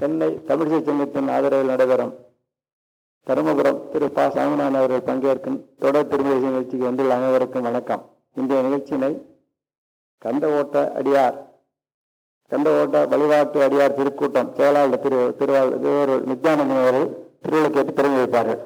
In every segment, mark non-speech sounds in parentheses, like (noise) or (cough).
சென்னை தமிழிசை சங்கத்தின் ஆதரவில் நடைபெறும். தருமபுரம் திரு பா. சாமிநாதன் அவர்கள் பங்கேற்கும் தொடர் திருமலை நிகழ்ச்சிக்கு வந்துள்ள அனைவருக்கும் வணக்கம். இன்றைய நிகழ்ச்சியினை கந்த ஓட்ட அடியார் கந்த ஓட்ட வழிபாட்டு அடியார் திருக்கூட்டம் செயலாளர் திரு திருவாள் திருவாரூர் நித்யானந்தன் அவர்கள் திருவிழா கேட்டு தொடங்கி வைப்பார்கள்.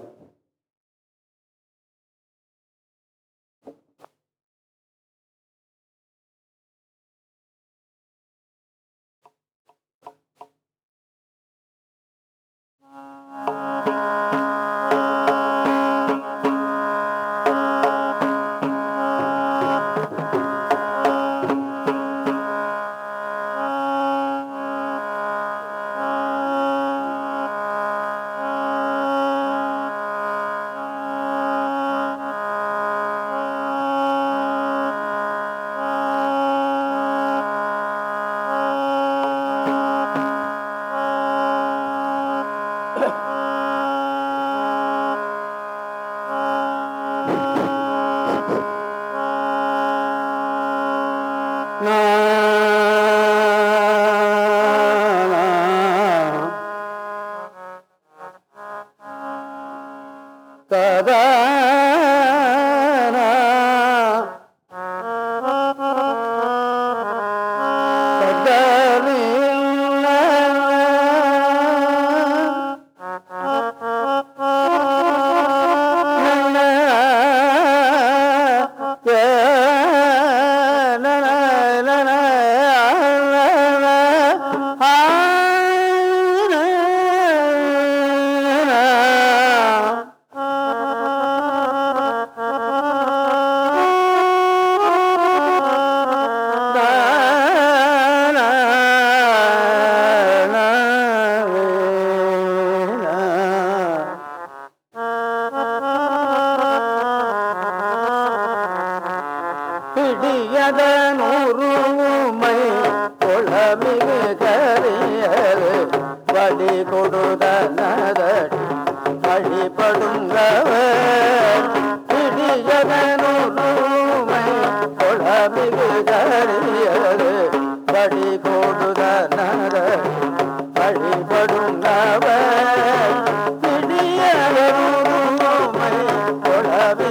படி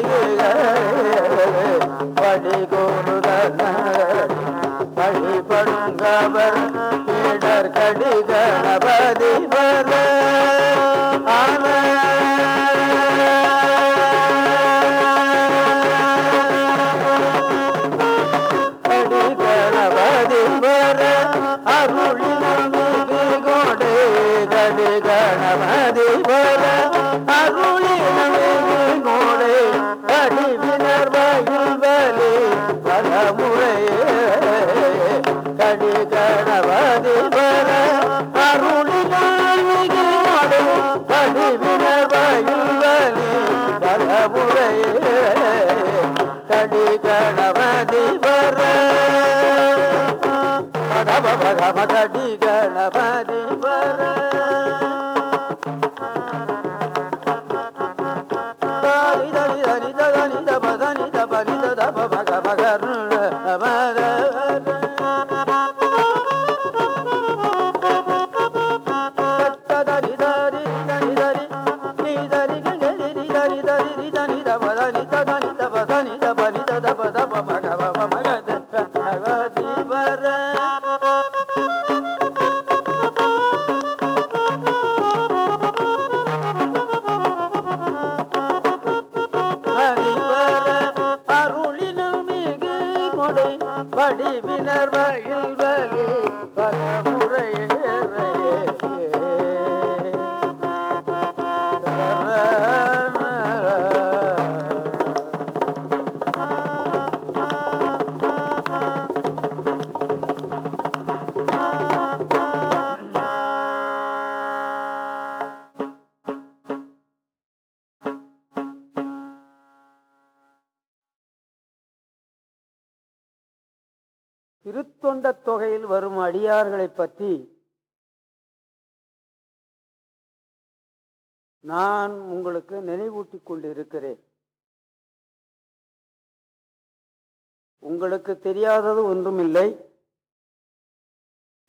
முடியாதது ஒன்றுமில்லை.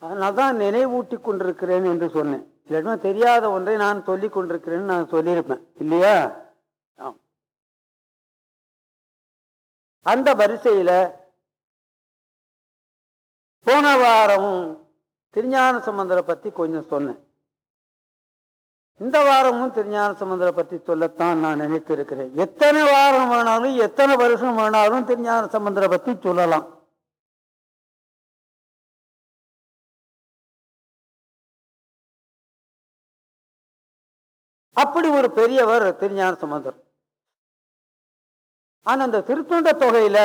அதனால் தான் நினைவூட்டி கொண்டிருக்கிறேன் என்று சொன்னேன். இல்லைன்னா தெரியாத ஒன்றை நான் சொல்லி கொண்டிருக்கிறேன்னு நான் சொல்லியிருப்பேன். இல்லையா? அந்த வரிசையில் போன வாரம் திருஞான சம்பந்தரை பற்றி கொஞ்சம் சொன்னேன். இந்த வாரமும் திருஞான சம்பந்தரை பற்றி சொல்லத்தான் நான் நினைத்திருக்கிறேன். எத்தனை வாரம் வேணாலும் எத்தனை வருஷம் வேணாலும் திருஞான சம்பந்தரை பற்றி சொல்லலாம். அப்படி ஒரு பெரியவர் திருஞான சம்பந்தர். ஆனா அந்த திருத்தொண்ட தொகையில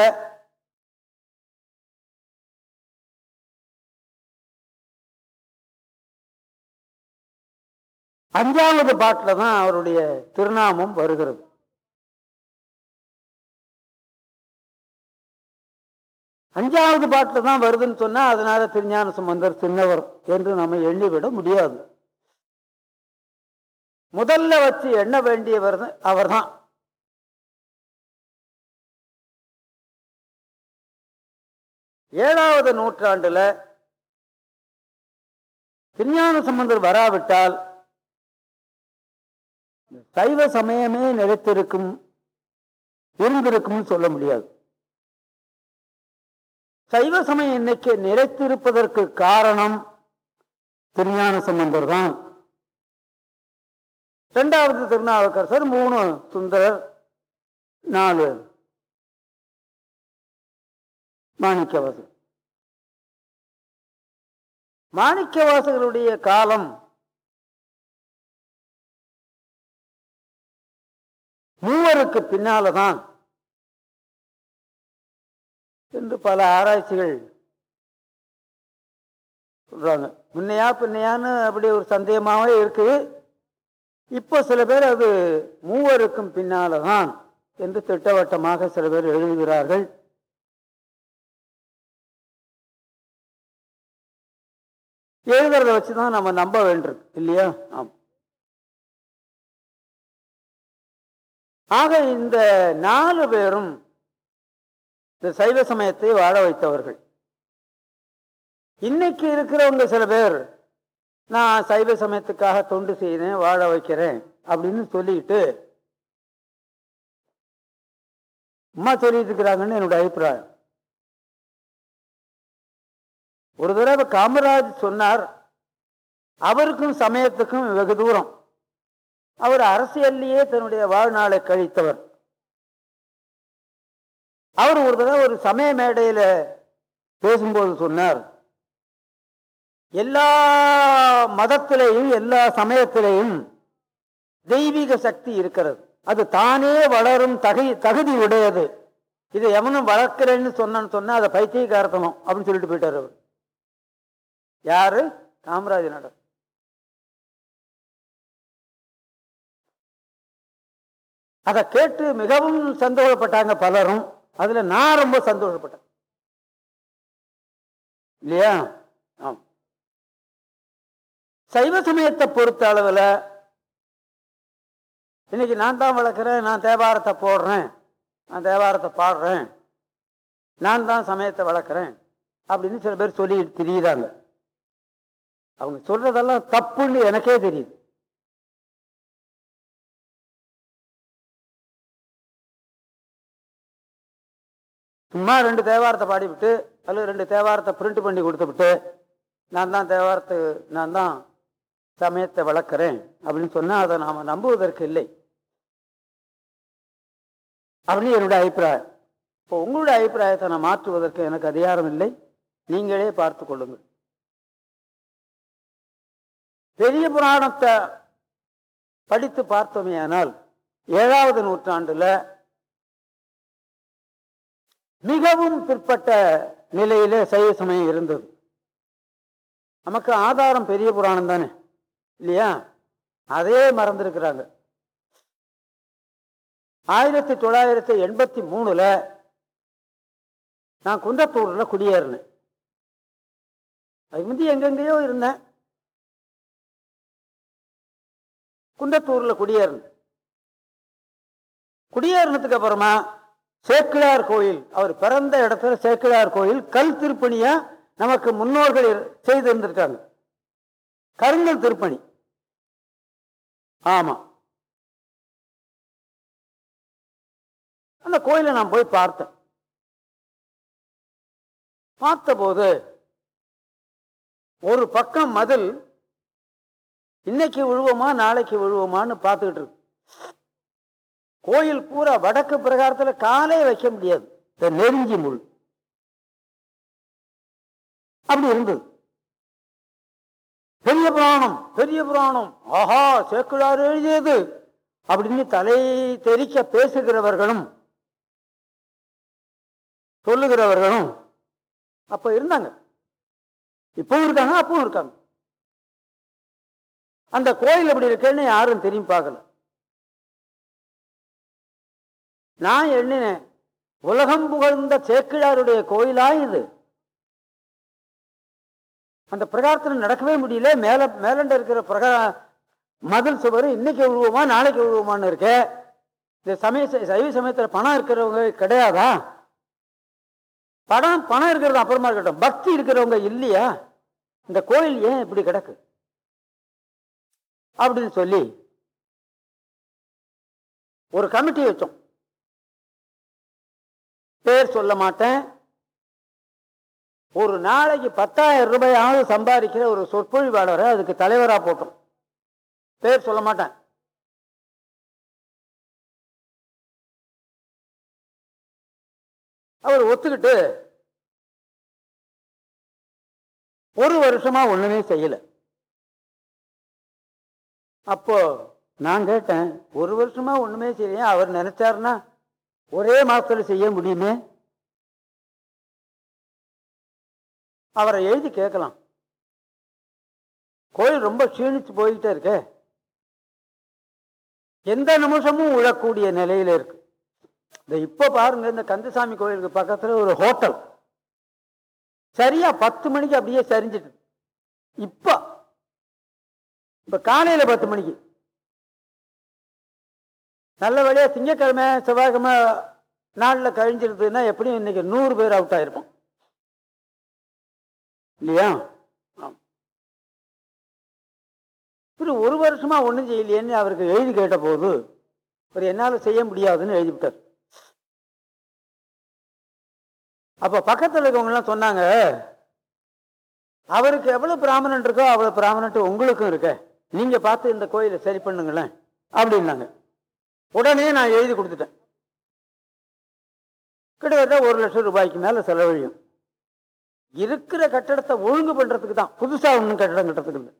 அஞ்சாவது பாட்டில் தான் அவருடைய திருநாமம் வருகிறது. அஞ்சாவது பாட்டில் தான் வருதுன்னு சொன்னா அதனால திருஞான சம்பந்தர் சின்னவர் என்று நம்ம எண்ணிவிட முடியாது. முதல்ல வச்சு எண்ண வேண்டியவர் அவர் தான். ஏழாவது நூற்றாண்டுல திருஞான சம்பந்தர் வராவிட்டால் சைவ சமயமே நிலைத்திருக்கும் இருந்திருக்கும்னு சொல்ல முடியாது. சைவ சமயம் இன்னைக்கு நிலைத்திருப்பதற்கு காரணம் திருஞான சம்பந்தர் தான். ரெண்டாவது திருநாவுக்கரசர் மூணு சுந்தரர் நாலு மாணிக்கவாசர் மாணிக்கவாசகருடைய காலம் மூவருக்கு பின்னால்தான் என்று பல ஆராய்ச்சிகள் சொல்றாங்க. முன்னையா பின்னையான்னு அப்படி ஒரு சந்தேகமாகவே இருக்குது. இப்போ சில பேர் அது மூவருக்கும் பின்னால்தான் என்று திட்டவட்டமாக சில பேர் எழுதுகிறார்கள். எழுதுறத வச்சுதான் நம்ம நம்ப வேண்டியிருக்கு இல்லையா? ஆம். ஆக இந்த நாலு பேரும் இந்த சைவ சமயத்தை வாழ வைத்தவர்கள். இன்னைக்கு இருக்கிறவங்க சில பேர் நான் சைவ சமயத்துக்காக தொண்டு செய்தேன் வாழ வைக்கிறேன் அப்படின்னு சொல்லிட்டு அம்மா சொல்லிட்டு இருக்கிறாங்கன்னு என்னோட அபிப்பிராயம். ஒரு தடவை காமராஜ் சொன்னார் அவருக்கும் சமயத்துக்கும் வெகு தூரம். அவர் அரசியல்லையே தன்னுடைய வாழ்நாளை கழித்தவர். அவர் ஒரு தடவை ஒரு சமய மேடையில் பேசும்போது சொன்னார் எல்லா மதத்திலையும் எல்லா சமயத்திலையும் தெய்வீக சக்தி இருக்கிறது. அது தானே வளரும் தகை தகுதி உடையது. இதை எவனும் வளர்க்கிறேன்னு சொன்னு சொன்னால் அதை பைத்தியக்காரத்தனம் அப்படின்னு சொல்லிட்டு போயிட்டார் அவர். யாரு? காமராஜ் நகர் அதை கேட்டு மிகவும் சந்தோஷப்பட்டாங்க பலரும். அதுல நான் ரொம்ப சந்தோஷப்பட்டேன். இல்லையா? ஆம். சைவ சமயத்தை பொறுத்த அளவில் இன்னைக்கு நான் தான் வளர்க்குறேன் நான் தேவாரத்தை போடுறேன் நான் தேவாரத்தை பாடுறேன் நான் தான் சமயத்தை வளர்க்குறேன் அப்படின்னு சில பேர் சொல்லி தெரியுதாங்க அவங்க சொல்றதெல்லாம் தப்புன்னு எனக்கே தெரியுது. சும்மா ரெண்டு தேவாரத்தை பாடிவிட்டு அல்லது ரெண்டு தேவாரத்தை பிரிண்ட் பண்ணி கொடுத்துவிட்டு நான் தான் தேவாரத்து நான் தான் சமயத்தை வளர்க்குறேன் அப்படின்னு சொன்னால் அதை நாம் நம்புவதற்கு இல்லை. அப்படின்னு என்னுடைய அபிப்பிராயம். இப்போ உங்களுடைய அபிப்பிராயத்தை நான் மாற்றுவதற்கு எனக்கு அதிகாரம் இல்லை. நீங்களே பார்த்து கொள்ளுங்கள். பெரிய புராணத்தை படித்து பார்த்தோமே ஆனால் ஏழாவது நூற்றாண்டுல மிகவும் பிற்பட்ட நிலையில் சைவ சமயம் இருந்தது. நமக்கு ஆதாரம் பெரிய புராணம் தானே? இல்லையா? அதே மறந்துருக்கிறாங்க. ஆயிரத்தி தொள்ளாயிரத்தி எண்பத்தி மூணுல நான் குன்றத்தூர்ல குடியேறினேன். அது முந்தி எங்கெங்கேயோ இருந்தேன். குன்றத்தூர்ல குடியேறினேன். குடியேறினதுக்கு அப்புறமா சேக்கிழார் கோயில் அவர் பிறந்த இடத்துல சேக்கிழார் கோயில் கல் திருப்பணியா நமக்கு முன்னோர்கள் செய்திருந்திருக்காங்க. செய்து கருங்கல் திருப்பணி. ஆமா. அந்த கோயிலை நான் போய் பார்த்தேன். பார்த்தபோது ஒரு பக்கம் மதில் இன்னைக்கு விழுவோமா நாளைக்கு விழுவோமான்னு பார்த்துக்கிட்டு இருக்கு. கோயில் பூரா வடக்கு பிரகாரத்துல காலே வைக்க முடியாது. நெருங்கி நெருஞ்சி முள். அப்படி இருந்தது. பெரிய புராணம் பெரிய புராணம். ஆஹா சேக்குழார் எழுதியது. அப்படின்னு தலை தெறிக்க பேசுகிறவர்களும் சொல்லுகிறவர்களும் அப்ப இருந்தாங்க. இப்பவும் இருக்காங்க அப்பவும் இருக்காங்க. அந்த கோயில் அப்படி இருக்குன்னு யாரும் திரும்பி பார்க்கல. நான் எண்ணினேன் உலகம் புகழ்ந்த சேக்கிழாருடைய கோயிலா இது? அந்த பிரகாரத்தில் நடக்கவே முடியல. மேல மேலண்ட இருக்கிற பிரகா மதில் சுவர் இன்னைக்கு விழுவோமா நாளைக்கு விழுவோமான்னு இருக்க. இந்த சமய சைவ சமயத்தில் பணம் இருக்கிறவங்க கிடையாதா? பணம் பணம் இருக்கிறது அப்புறமா இருக்கட்டும். பக்தி இருக்கிறவங்க இல்லையா? இந்த கோயில் ஏன் இப்படி கிடக்கு? அப்படின்னு சொல்லி ஒரு கமிட்டி வச்சோம். பேர் சொல்ல மாட்டேன். ஒரு நாளைக்கு பத்தாயிரம் ரூபாயாவது சம்பாதிக்கிற ஒரு சொற்பொழிவாளரை அதுக்கு தலைவராக போட்டோம். பேர் சொல்ல மாட்டேன். அவர் ஒத்துக்கிட்டு ஒரு வருஷமா ஒண்ணுமே செய்யல. அப்போ நான் கேட்டேன் ஒரு வருஷமா ஒண்ணுமே செய்யலையா? அவர் நினைச்சாருன்னா ஒரே மாசத்துல செய்ய முடியுமே? அவரை எழுதி கேட்கலாம். கோயில் ரொம்ப சீணித்து போயிட்டே இருக்கே. எந்த நிமிஷமும் உழக்கூடிய நிலையில இருக்கு. இந்த இப்போ பாருங்க இந்த கந்தசாமி கோயிலுக்கு பக்கத்தில் ஒரு ஹோட்டல். சரியா பத்து மணிக்கு அப்படியே சரிஞ்சிட்டு. இப்போ இப்போ காலையில் பத்து மணிக்கு. நல்ல வழியாக திங்கக்கிழமை செவ்வாய்க்கிழமை நாளில் கழிஞ்சிருதுன்னா எப்படியும் இன்னைக்கு நூறு பேர் அவுட் ஆகிருப்போம் இல்லையா? ஆம். ஒரு வருஷமா ஒன்றும் செய்யலையேன்னு அவருக்கு எழுதி கேட்ட போது ஒரு என்னால் செய்ய முடியாதுன்னு எழுதிவிட்டார். அப்போ பக்கத்தில் இருக்கவங்கலாம் சொன்னாங்க அவருக்கு எவ்வளோ பிராமணன் இருக்கோ அவ்வளோ பிராமணன் உங்களுக்கும் இருக்க. நீங்கள் பார்த்து இந்த கோயிலை சரி பண்ணுங்களேன் அப்படின்னாங்க. உடனே நான் எழுதி கொடுத்துட்டேன். கிட்டத்தட்ட ஒரு லட்சம் ரூபாய்க்கு மேலே செலவழியும். இருக்கிற கட்டடத்தை ஒழுங்கு பண்றதுக்கு தான். புதுசாக ஒன்றும் கட்டடம் கட்டுறதுக்கு இல்லை.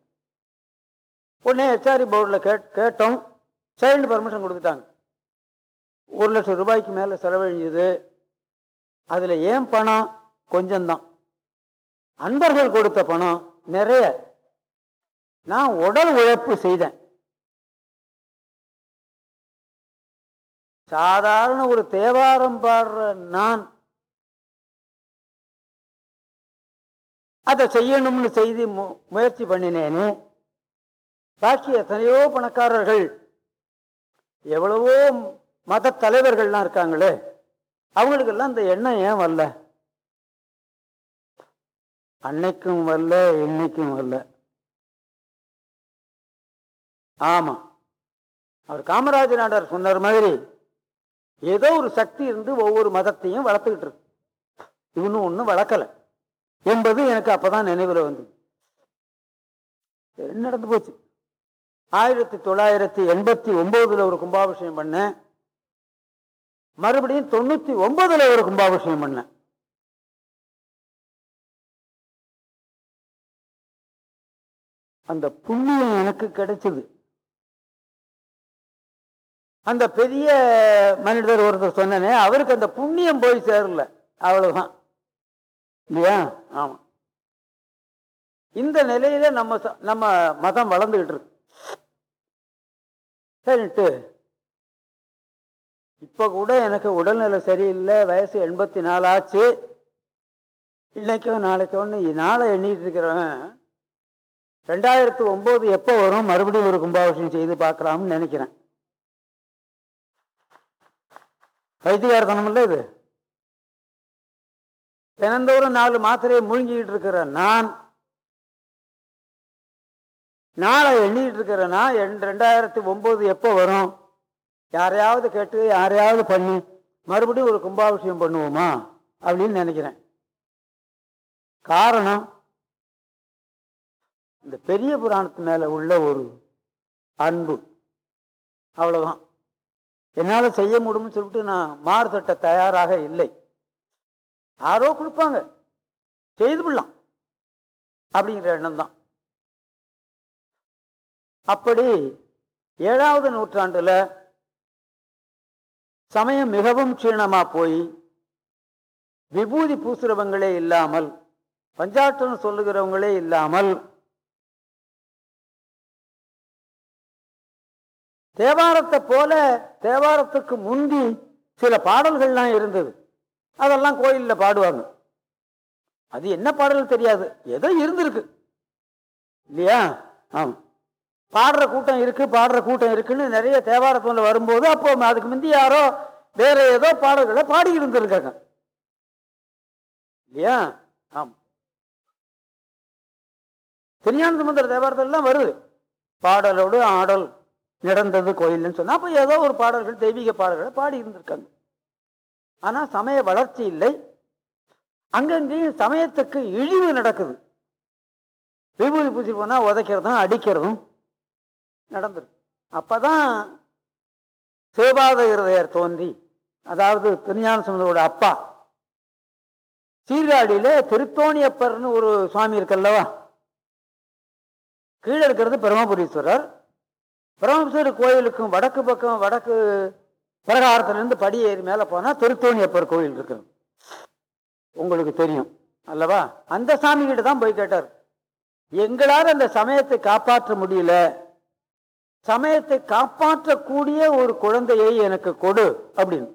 உடனே ஹெச்ஆர்இ போர்டில் கேட் கேட்டோம். சைல்டு பர்மிஷன் கொடுத்துட்டாங்க. ஒரு லட்சம் ரூபாய்க்கு மேலே செலவழிஞ்சது. அதில் ஏன் பணம்? கொஞ்சம்தான் அன்பர்கள் கொடுத்த பணம் நிறைய. நான் உடல் உழைப்பு செய்தேன். சாதாரண ஒரு தேவாரம் பாடுற நான் அதை செய்யணும்னு செய்து மு- முயற்சி பண்ணினேனே. பாக்கி எத்தனையோ பணக்காரர்கள் எவ்வளவோ மத தலைவர்கள்லாம் இருக்காங்களே அவங்களுக்கெல்லாம் இந்த எண்ணம் ஏன் வரல? அன்னைக்கும் வரல இன்னைக்கும் வரல. ஆமா அவர் காமராஜர் நாடார் சொன்னார் மாதிரி ஏதோ ஒரு சக்தி இருந்து ஒவ்வொரு மதத்தையும் வளர்த்துக்கிட்டு இருக்கு. இவனு ஒன்றும் வளர்க்கலை. என்பது எனக்கு அப்பதான் நினைவில் வந்தது. என்ன நடந்து போச்சு? ஆயிரத்தி தொள்ளாயிரத்தி எண்பத்தி ஒன்பதுல ஒரு கும்பாபிஷேகம் பண்ணேன். மறுபடியும் தொண்ணூத்தி ஒன்பதுல ஒரு கும்பாபிஷேகம் பண்ணேன். அந்த புண்ணியம் எனக்கு கிடைச்சது. அந்த பெரிய மனிதர் ஒருத்தர் சொன்னனே அவருக்கு அந்த புண்ணியம் போய் சேரல. அவ்வளவுதான். இல்லையா? ஆமாம் இந்த நிலையில நம்ம ச- நம்ம மதம் வளர்ந்துகிட்டு இருக்கு. சரிட்டு இப்போ கூட எனக்கு உடல்நிலை சரியில்லை வயசு எண்பத்தி நாலு ஆச்சு. இன்னைக்கோ நாளைக்கோ ஒன்று நாளை எண்ணிட்டு இருக்கிறவன் ரெண்டாயிரத்து ஒம்பது எப்போ வரும்? மறுபடியும் ஒரு கும்பாபிஷேகம் செய்து பார்க்கலாம்னு நினைக்கிறேன். வைத்தியார்த்தனம் இல்லை இது? தினந்தோறும் நாலு மாத்திரையை முழுங்கிட்டு இருக்கிற நான் நாளை எண்ணிட்டு இருக்கிற நான் எண்- ரெண்டாயிரத்தி ஒன்பது எப்போ வரும்? யாரையாவது கேட்டு யாரையாவது பண்ணி. மறுபடியும் ஒரு கும்பாபிஷேகம் பண்ணுவோமா? அப்படின்னு நினைக்கிறேன். காரணம் இந்த பெரிய புராணத்து மேல உள்ள ஒரு அன்பு. அவ்வளவுதான். என்னால் செய்ய முடியும்னு சொல்லிட்டு நான் மாறுதட்ட தயாராக இல்லை. யாரோ கொடுப்பாங்க. செய்து விடலாம் அப்படிங்கிற எண்ணம் தான் அப்படி ஏழாவது நூற்றாண்டுல சமயம் மிகவும் க்ஷீணமா போய் விபூதி பூசுறவங்களே இல்லாமல் பஞ்சாட்டம் சொல்லுகிறவங்களே இல்லாமல் தேவாரத்தை போல தேவாரத்துக்கு முந்தி சில பாடல்கள்லாம் இருந்தது. அதெல்லாம் கோயிலில் பாடுவாங்க. அது என்ன பாடல் தெரியாது. ஏதோ இருந்திருக்கு. இல்லையா? ஆம். பாடுற கூட்டம் இருக்கு பாடுற கூட்டம் இருக்குன்னு நிறைய தேவாரத்தில் வரும்போது அப்போ அதுக்கு முந்தி யாரோ வேற ஏதோ பாடல்களை பாடி இருந்திருக்காங்க. இல்லையா? ஆம். திருஞான சமுத்திர தேவாரத்திலாம் வருது. பாடலோடு ஆடல் நடந்தது கோயில்னு சொன்னா அப்போ ஏதோ ஒரு பாடல்கள் தெய்வீக பாடல்களை பாடி இருந்திருக்காங்க. ஆனால் சமய வளர்ச்சி இல்லை. அங்கங்கேயும் சமயத்துக்கு இழிவு நடக்குது. விபூதி பூசி போனால் உதைக்கிறதும் அடிக்கிறதும் நடந்துருக்கும் அப்போ தான் சிவபாத இருதயர் தோன்றி அதாவது திருஞான சமுதரோட அப்பா சீர்காழியில திருத்தோணியப்பர்னு ஒரு சுவாமி இருக்கல்லவா கீழே இருக்கிறது பிரம்மபுரீஸ்வரர். பிரம்மபுரீஸ்வரர் கோயிலுக்கும் வடக்கு பக்கம் வடக்கு பிரகாரத்திலிருந்து படி ஏறி மேலே போனால் திருத்தோணியப்பர் கோயில் இருக்குது. உங்களுக்கு தெரியும் அல்லவா? அந்த சாமி கிட்ட தான் போய் கேட்டார். எங்களால் அந்த சமயத்தை காப்பாற்ற முடியல. சமயத்தை காப்பாற்றக்கூடிய ஒரு குழந்தையை எனக்கு கொடு அப்படின்னு.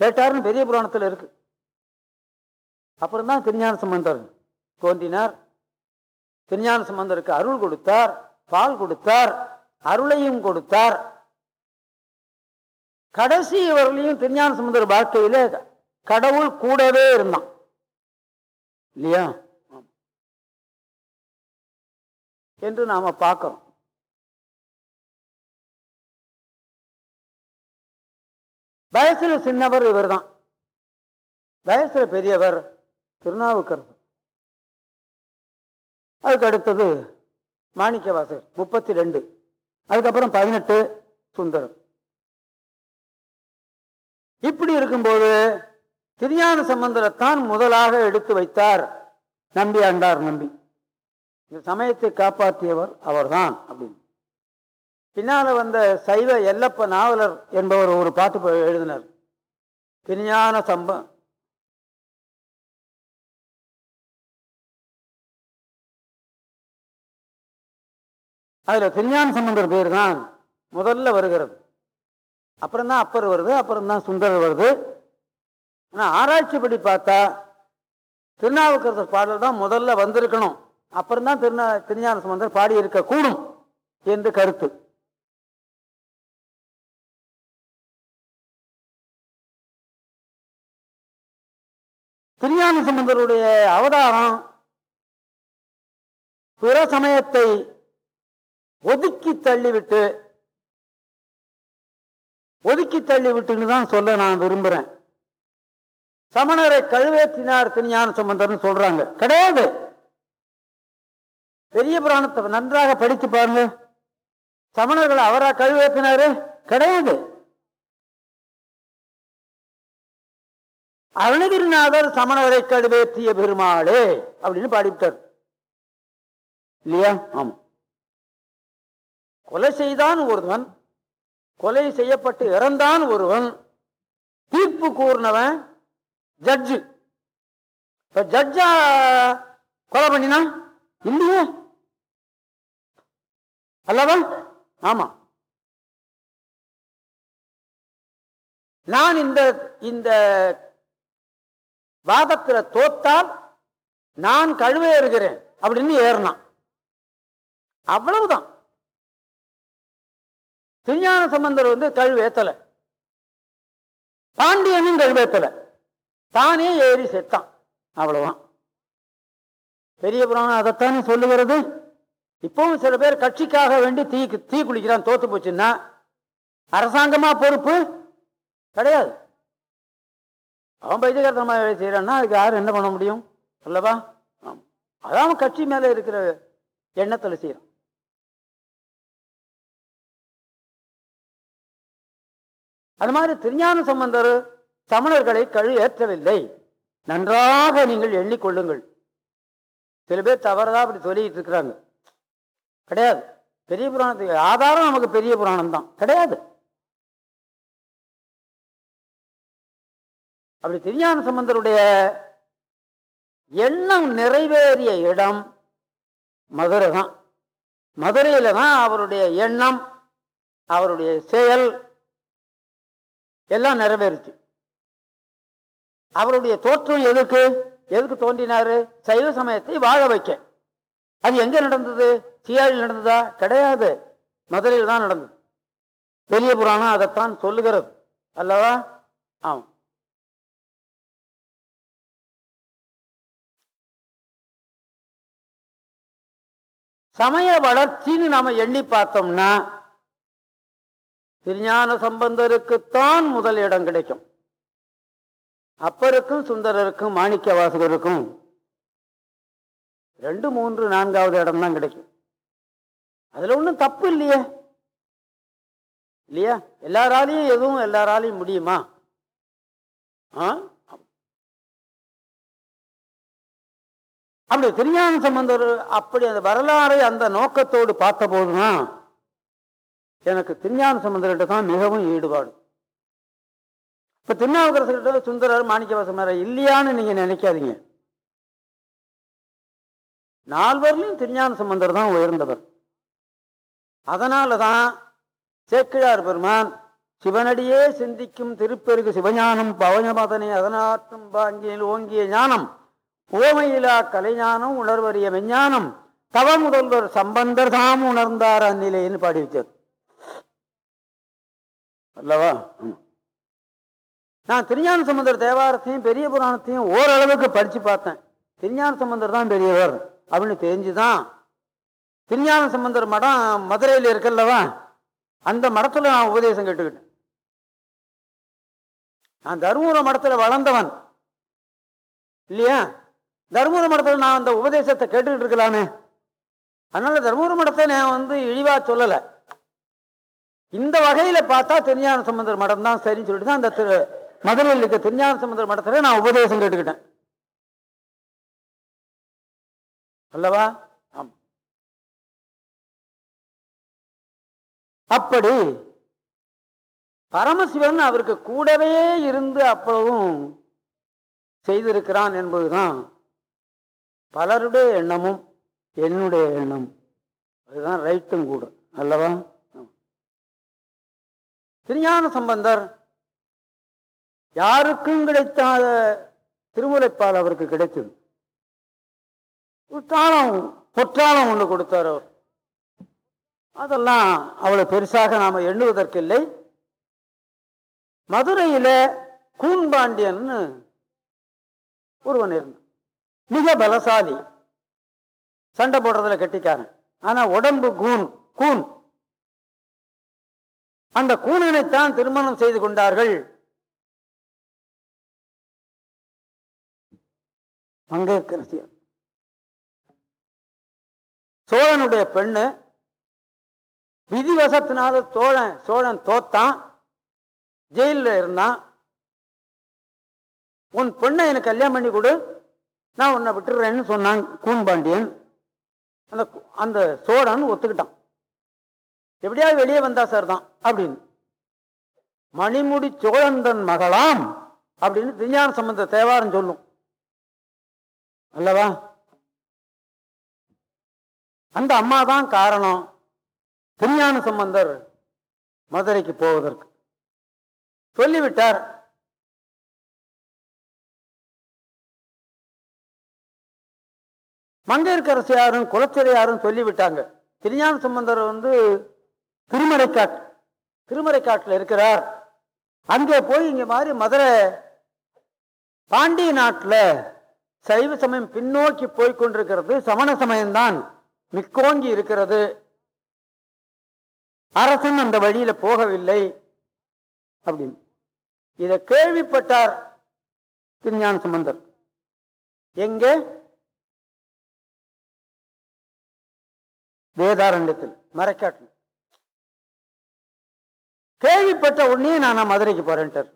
கேட்டாருன்னு பெரிய புராணத்தில் இருக்கு. அப்புறம் தான் திருஞான சம்பந்தர் தோன்றினார். திருஞான சம்பந்தருக்கு அருள் கொடுத்தார் பால் கொடுத்தார் அருளையும் கொடுத்தார். கடைசி வரலையும் திருஞான சமுதர் வாழ்க்கையில கடவுள் கூடவே இருந்தான். இல்லையா? என்று நாம பார்க்கிறோம். வயசுல சின்னவர் இவர்தான். வயசுல பெரியவர் திருநாவுக்கரசர். அதுக்கு அடுத்தது மாணிக்கவாசர் முப்பத்தி ரெண்டு. அதுக்கப்புறம் பதினெட்டு சுந்தரம். இப்படி இருக்கும்போது திருஞான சம்பந்தரைத்தான் முதலாக எடுத்து வைத்தார். நம்பி ஆண்டார் நம்பி. இந்த சமயத்தை காப்பாற்றியவர் அவர்தான் அப்படின்னு. பின்னால வந்த சைவ எல்லப்ப நாவலர் என்பவர் ஒரு பாட்டு எழுதினார். திருஞான சம்ப அதில் திருஞான சம்பந்தர் பேர் தான் முதல்ல வருகிறது. அப்புறம் தான் அப்பர் வருது அப்புறம் தான் சுந்தரர் வருது. ஆனால் ஆராய்ச்சிப்படி பார்த்தா திருநாவுக்கரசர் பாடல் தான் முதல்ல வந்திருக்கணும். அப்புறம் தான் திருநா திருஞான சம்பந்தர் பாடி இருக்க கூடும் என்று கருத்து. திருஞான சம்பந்தருடைய அவதாரம் பிற சமயத்தை ஒதுக்கி தள்ளிவிட்டு ஒதுக்கி தள்ளி விட்டுன்னு தான் சொல்ல நான் விரும்புறேன். சமணரை கழுவேற்றினார் திருஞான சம்பந்தர்னு சொல்றாங்க. கிடையாது. பெரிய புராணத்தை நன்றாக படித்து பாருங்க. சமணர்கள் அவரா கழுவேற்றினாரு? கிடையாது. அருணகிரிநாதர் சமணரை கழுவேற்றிய பெருமாளே அப்படின்னு பாடிவிட்டார். இல்லையா? ஆமா. கொலை செய்தான் ஒருவன் கொலை செய்யப்பட்டு இறந்தான் ஒருவன். தீர்ப்பு கூறினவன் ஜட்ஜு இப்ப ஜட்ஜா கொலை பண்ணினா? இல்லையே. அல்லவா? ஆமா. நான் இந்த இந்த வாதத்துல தோத்தால் நான் கழுவே இருக்கிறேன் அப்படின்னு ஏறினான். அவ்வளவுதான். திருஞான சம்பந்தர் வந்து கழுவேத்தல பாண்டியனும் கழுவேத்தல தானே ஏறி செத்தான். அவ்வளவுதான். பெரிய புராணம் அதைத்தானே சொல்லுகிறது. இப்பவும் சில பேர் கட்சிக்காக வேண்டி தீ தீ குளிக்கிறான் தோத்து போச்சுன்னா அரசாங்கமா பொறுப்பு கிடையாது. அவன் பைத்தியகாரத்தனமா வேலை செய்யறான்னா அதுக்கு யாரும் என்ன பண்ண முடியும்? அல்லவா? அதான் அவன் கட்சி மேல இருக்கிற எண்ணத்துல செய்யறான் அது மாதிரி திருஞான சம்பந்தர் சமணர்களை கழு ஏற்றவில்லை நன்றாக நீங்கள் எண்ணிக்கொள்ளுங்கள். சில பேர் தவறதா அப்படி சொல்லிட்டு இருக்கிறாங்க. கிடையாது. பெரிய புராணத்துக்கு ஆதாரம் நமக்கு பெரிய புராணம் தான் கிடையாது. அப்படி திருஞான சம்பந்தருடைய எண்ணம் நிறைவேறிய இடம் மதுரை தான் மதுரையில தான் அவருடைய எண்ணம் அவருடைய செயல் எல்லாம் நிறைவேறுச்சு. அவருடைய தோற்றம் எதுக்கு? எதுக்கு தோன்றினாரு? சைவ சமயத்தை வாழ வைக்க. அது எங்க நடந்தது? சீயாழில் நடந்ததா? கிடையாது. மதுரையில் தான் நடந்தது. பெரிய புராணம் அதைத்தான் சொல்லுகிறது. அல்லவா? ஆமாம் சமய வளர்ச்சின்னு நாம எண்ணி பார்த்தோம்னா திருஞான சம்பந்தருக்குத்தான் முதல் இடம் கிடைக்கும். அப்பருக்கும் சுந்தரருக்கும் மாணிக்க வாசகருக்கும் ரெண்டு மூன்று நான்காவது இடம் தான் கிடைக்கும். அதுல ஒன்றும் தப்பு இல்லையே. இல்லையா? எல்லாராலையும் எதுவும் எல்லாராலையும் முடியுமா? ஆ? அப்படி திருஞான சம்பந்தர் அப்படி அந்த வரலாறை அந்த நோக்கத்தோடு பார்த்த போதுதான் எனக்கு திருஞான சம்பந்தர்கிட்ட தான் மிகவும் ஈடுபாடு. இப்ப திருநாவுக்கரசர்கிட்ட சுந்தரர் மாணிக்கவாசமர இல்லையான்னு நீங்க நினைக்காதீங்க. நால்வர்லையும் திருஞான சம்பந்தர் தான் உயர்ந்தவர். அதனால தான் சேக்கிழார் பெருமான் சிவனடியே சிந்திக்கும் திருப்பெருகு சிவஞானம் பவஞமதனை அதனாற்றும் பாங்கியில் ஓங்கிய ஞானம் ஓமையிலா கலைஞானம் உணர்வறிய விஞ்ஞானம் தவ முதல்வர் சம்பந்தர் தாம் உணர்ந்தார் அந்நிலைன்னு பாடி வச்சார். அல்லவா? ம். நான் திருஞான சம்பந்தர் தேவாரத்தையும் பெரிய புராணத்தையும் ஓரளவுக்கு படிச்சு பார்த்தேன். திருஞான சம்பந்தர் தான் பெரியவர் அப்படின்னு தெரிஞ்சுதான். திருஞான சம்பந்தர் மடம் மதுரையில் இருக்கல்லவா அந்த மடத்துல நான் உபதேசம் கேட்டுக்கிட்டேன். நான் தருமபுர மடத்துல வளர்ந்தவன். இல்லையா? தருமபுர மடத்துல நான் அந்த உபதேசத்தை கேட்டுக்கிட்டு இருக்கலாமே. அதனால தருமபுர மடத்தை நான் வந்து இழிவா சொல்லலை. இந்த வகையில பார்த்தா திருஞான சம்பந்தர் மடம் தான் சரின்னு சொல்லிட்டு தான் அந்த திரு மதுரையில் இருக்க திருஞான சம்பந்தர் மடத்துல நான் உபதேசம் கேட்டுக்கிட்டேன். அல்லவா? ஆமா. அப்படி பரமசிவன் அவருக்கு கூடவே இருந்து அப்பவும் செய்திருக்கிறான் என்பதுதான் பலருடைய எண்ணமும் என்னுடைய எண்ணம் அதுதான் ரைட்டும் கூட. அல்லவா? திருஞான சம்பந்தர் யாருக்கும் கிடைக்காத திருமுறைப்பால் அவருக்கு கிடைக்கும் ஒரு தாளம் பொற்றாளம் ஒன்று கொடுத்தார் அவர். அதெல்லாம் அவ்வளோ பெருசாக நாம எண்ணுவதற்கில்லை. மதுரையில கூன்பாண்டியன்னு ஒருவன் இருந்தான். மிக பலசாலி. சண்டை போடுறதுல கெட்டிக்காரன். ஆனா உடம்பு கூன் கூன். அந்த கூனனைத்தான் திருமணம் செய்து கொண்டார்கள். மங்கையரசியார் சோழனுடைய பெண்ணு விதிவசத்தினால சோழன் சோழன் தோத்தான் ஜெயிலில் இருந்தான். உன் பெண்ணை எனக்கு கல்யாணம் பண்ணி கொடு நான் உன்னை விட்டுறேன்னு சொன்னான் கூன்பாண்டியன் அந்த அந்த சோழன் ஒத்துக்கிட்டான். எப்படியாவது வெளியே வந்தா சார் தான் அப்படின்னு. மணிமுடி சோழந்தன் மகளாம் அப்படின்னு திருஞான சம்பந்த தேவாரம் சொல்லும். அல்லவா? அந்த அம்மா தான் காரணம் திருஞான சம்பந்தர் மதுரைக்கு போவதற்கு. சொல்லிவிட்டார். மங்கையர்க்கரசியாரும் குலச்சிறையாரும் சொல்லிவிட்டாங்க. திருஞான சம்பந்தர் வந்து திருமறைக்காட்டு திருமறைக்காட்டில் இருக்கிறார். அங்கே போய் இங்க மாதிரி மதுரை பாண்டிய நாட்டில் சைவ சமயம் பின்னோக்கி போய்கொண்டிருக்கிறது சமண சமயம்தான் மிக்கோங்கி இருக்கிறது. அரசன் அந்த வழியில போகவில்லை அப்படின்னு. இதை கேள்விப்பட்டார் திருஞான சம்பந்தர். எங்கே? வேதாரண்யத்தில் மறைக்காட்டில். கேள்விப்பட்ட உடனே நான் மதுரைக்கு போறேன்ட்டார்.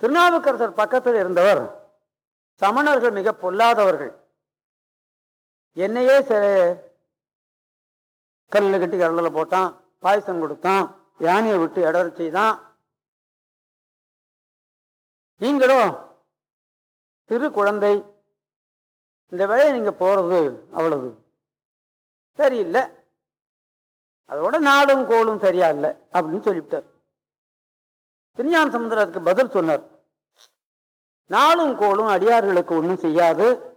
திருநாவுக்கரசர் பக்கத்தில் இருந்தவர் சமணர்கள் மிக பொல்லாதவர்கள். என்னையே கல்லில் கட்டி கடலில் போட்டான் பாயசம் கொடுத்தான் யானையை விட்டு இடர் செய்தான். நீங்களும் சிறு குழந்தை இந்த வேலையை நீங்க போறது அவ்வளவு. சரியில்லை. அதோட நாடும் கோளும் சரியா இல்லை அப்படின்னு சொல்லிவிட்டார். திருஞான சமுதிரம் அதுக்கு பதில் சொன்னார். நாளும் கோளும் அடியார்களுக்கு ஒன்றும் செய்யாது.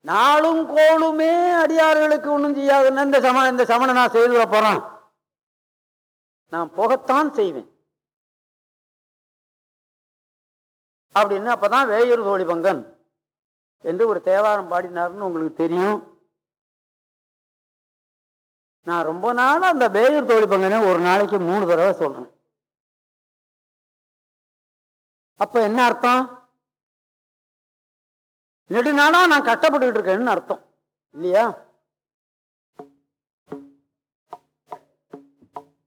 நாளும் கோளுமே அடியார்களுக்கு ஒன்றும் செய்யாதுன்னு இந்த சம இந்த சமண நான் செய்து விட போறான். நான் போகத்தான் செய்வேன். அப்படின்னு அப்பதான் வேயூர் தோழிபங்கன் என்று ஒரு தேவாரம் பாடினார்னு உங்களுக்கு தெரியும். நான் ரொம்ப நாள் அந்த வேயூர் தோழிபங்கனை ஒரு நாளைக்கு மூணு தடவை சொல்கிறேன் அப்போ என்ன அர்த்தம்? நெடுநாளாக நான் கட்டப்பட்டுக்கிட்டு இருக்கேன்னு அர்த்தம். இல்லையா?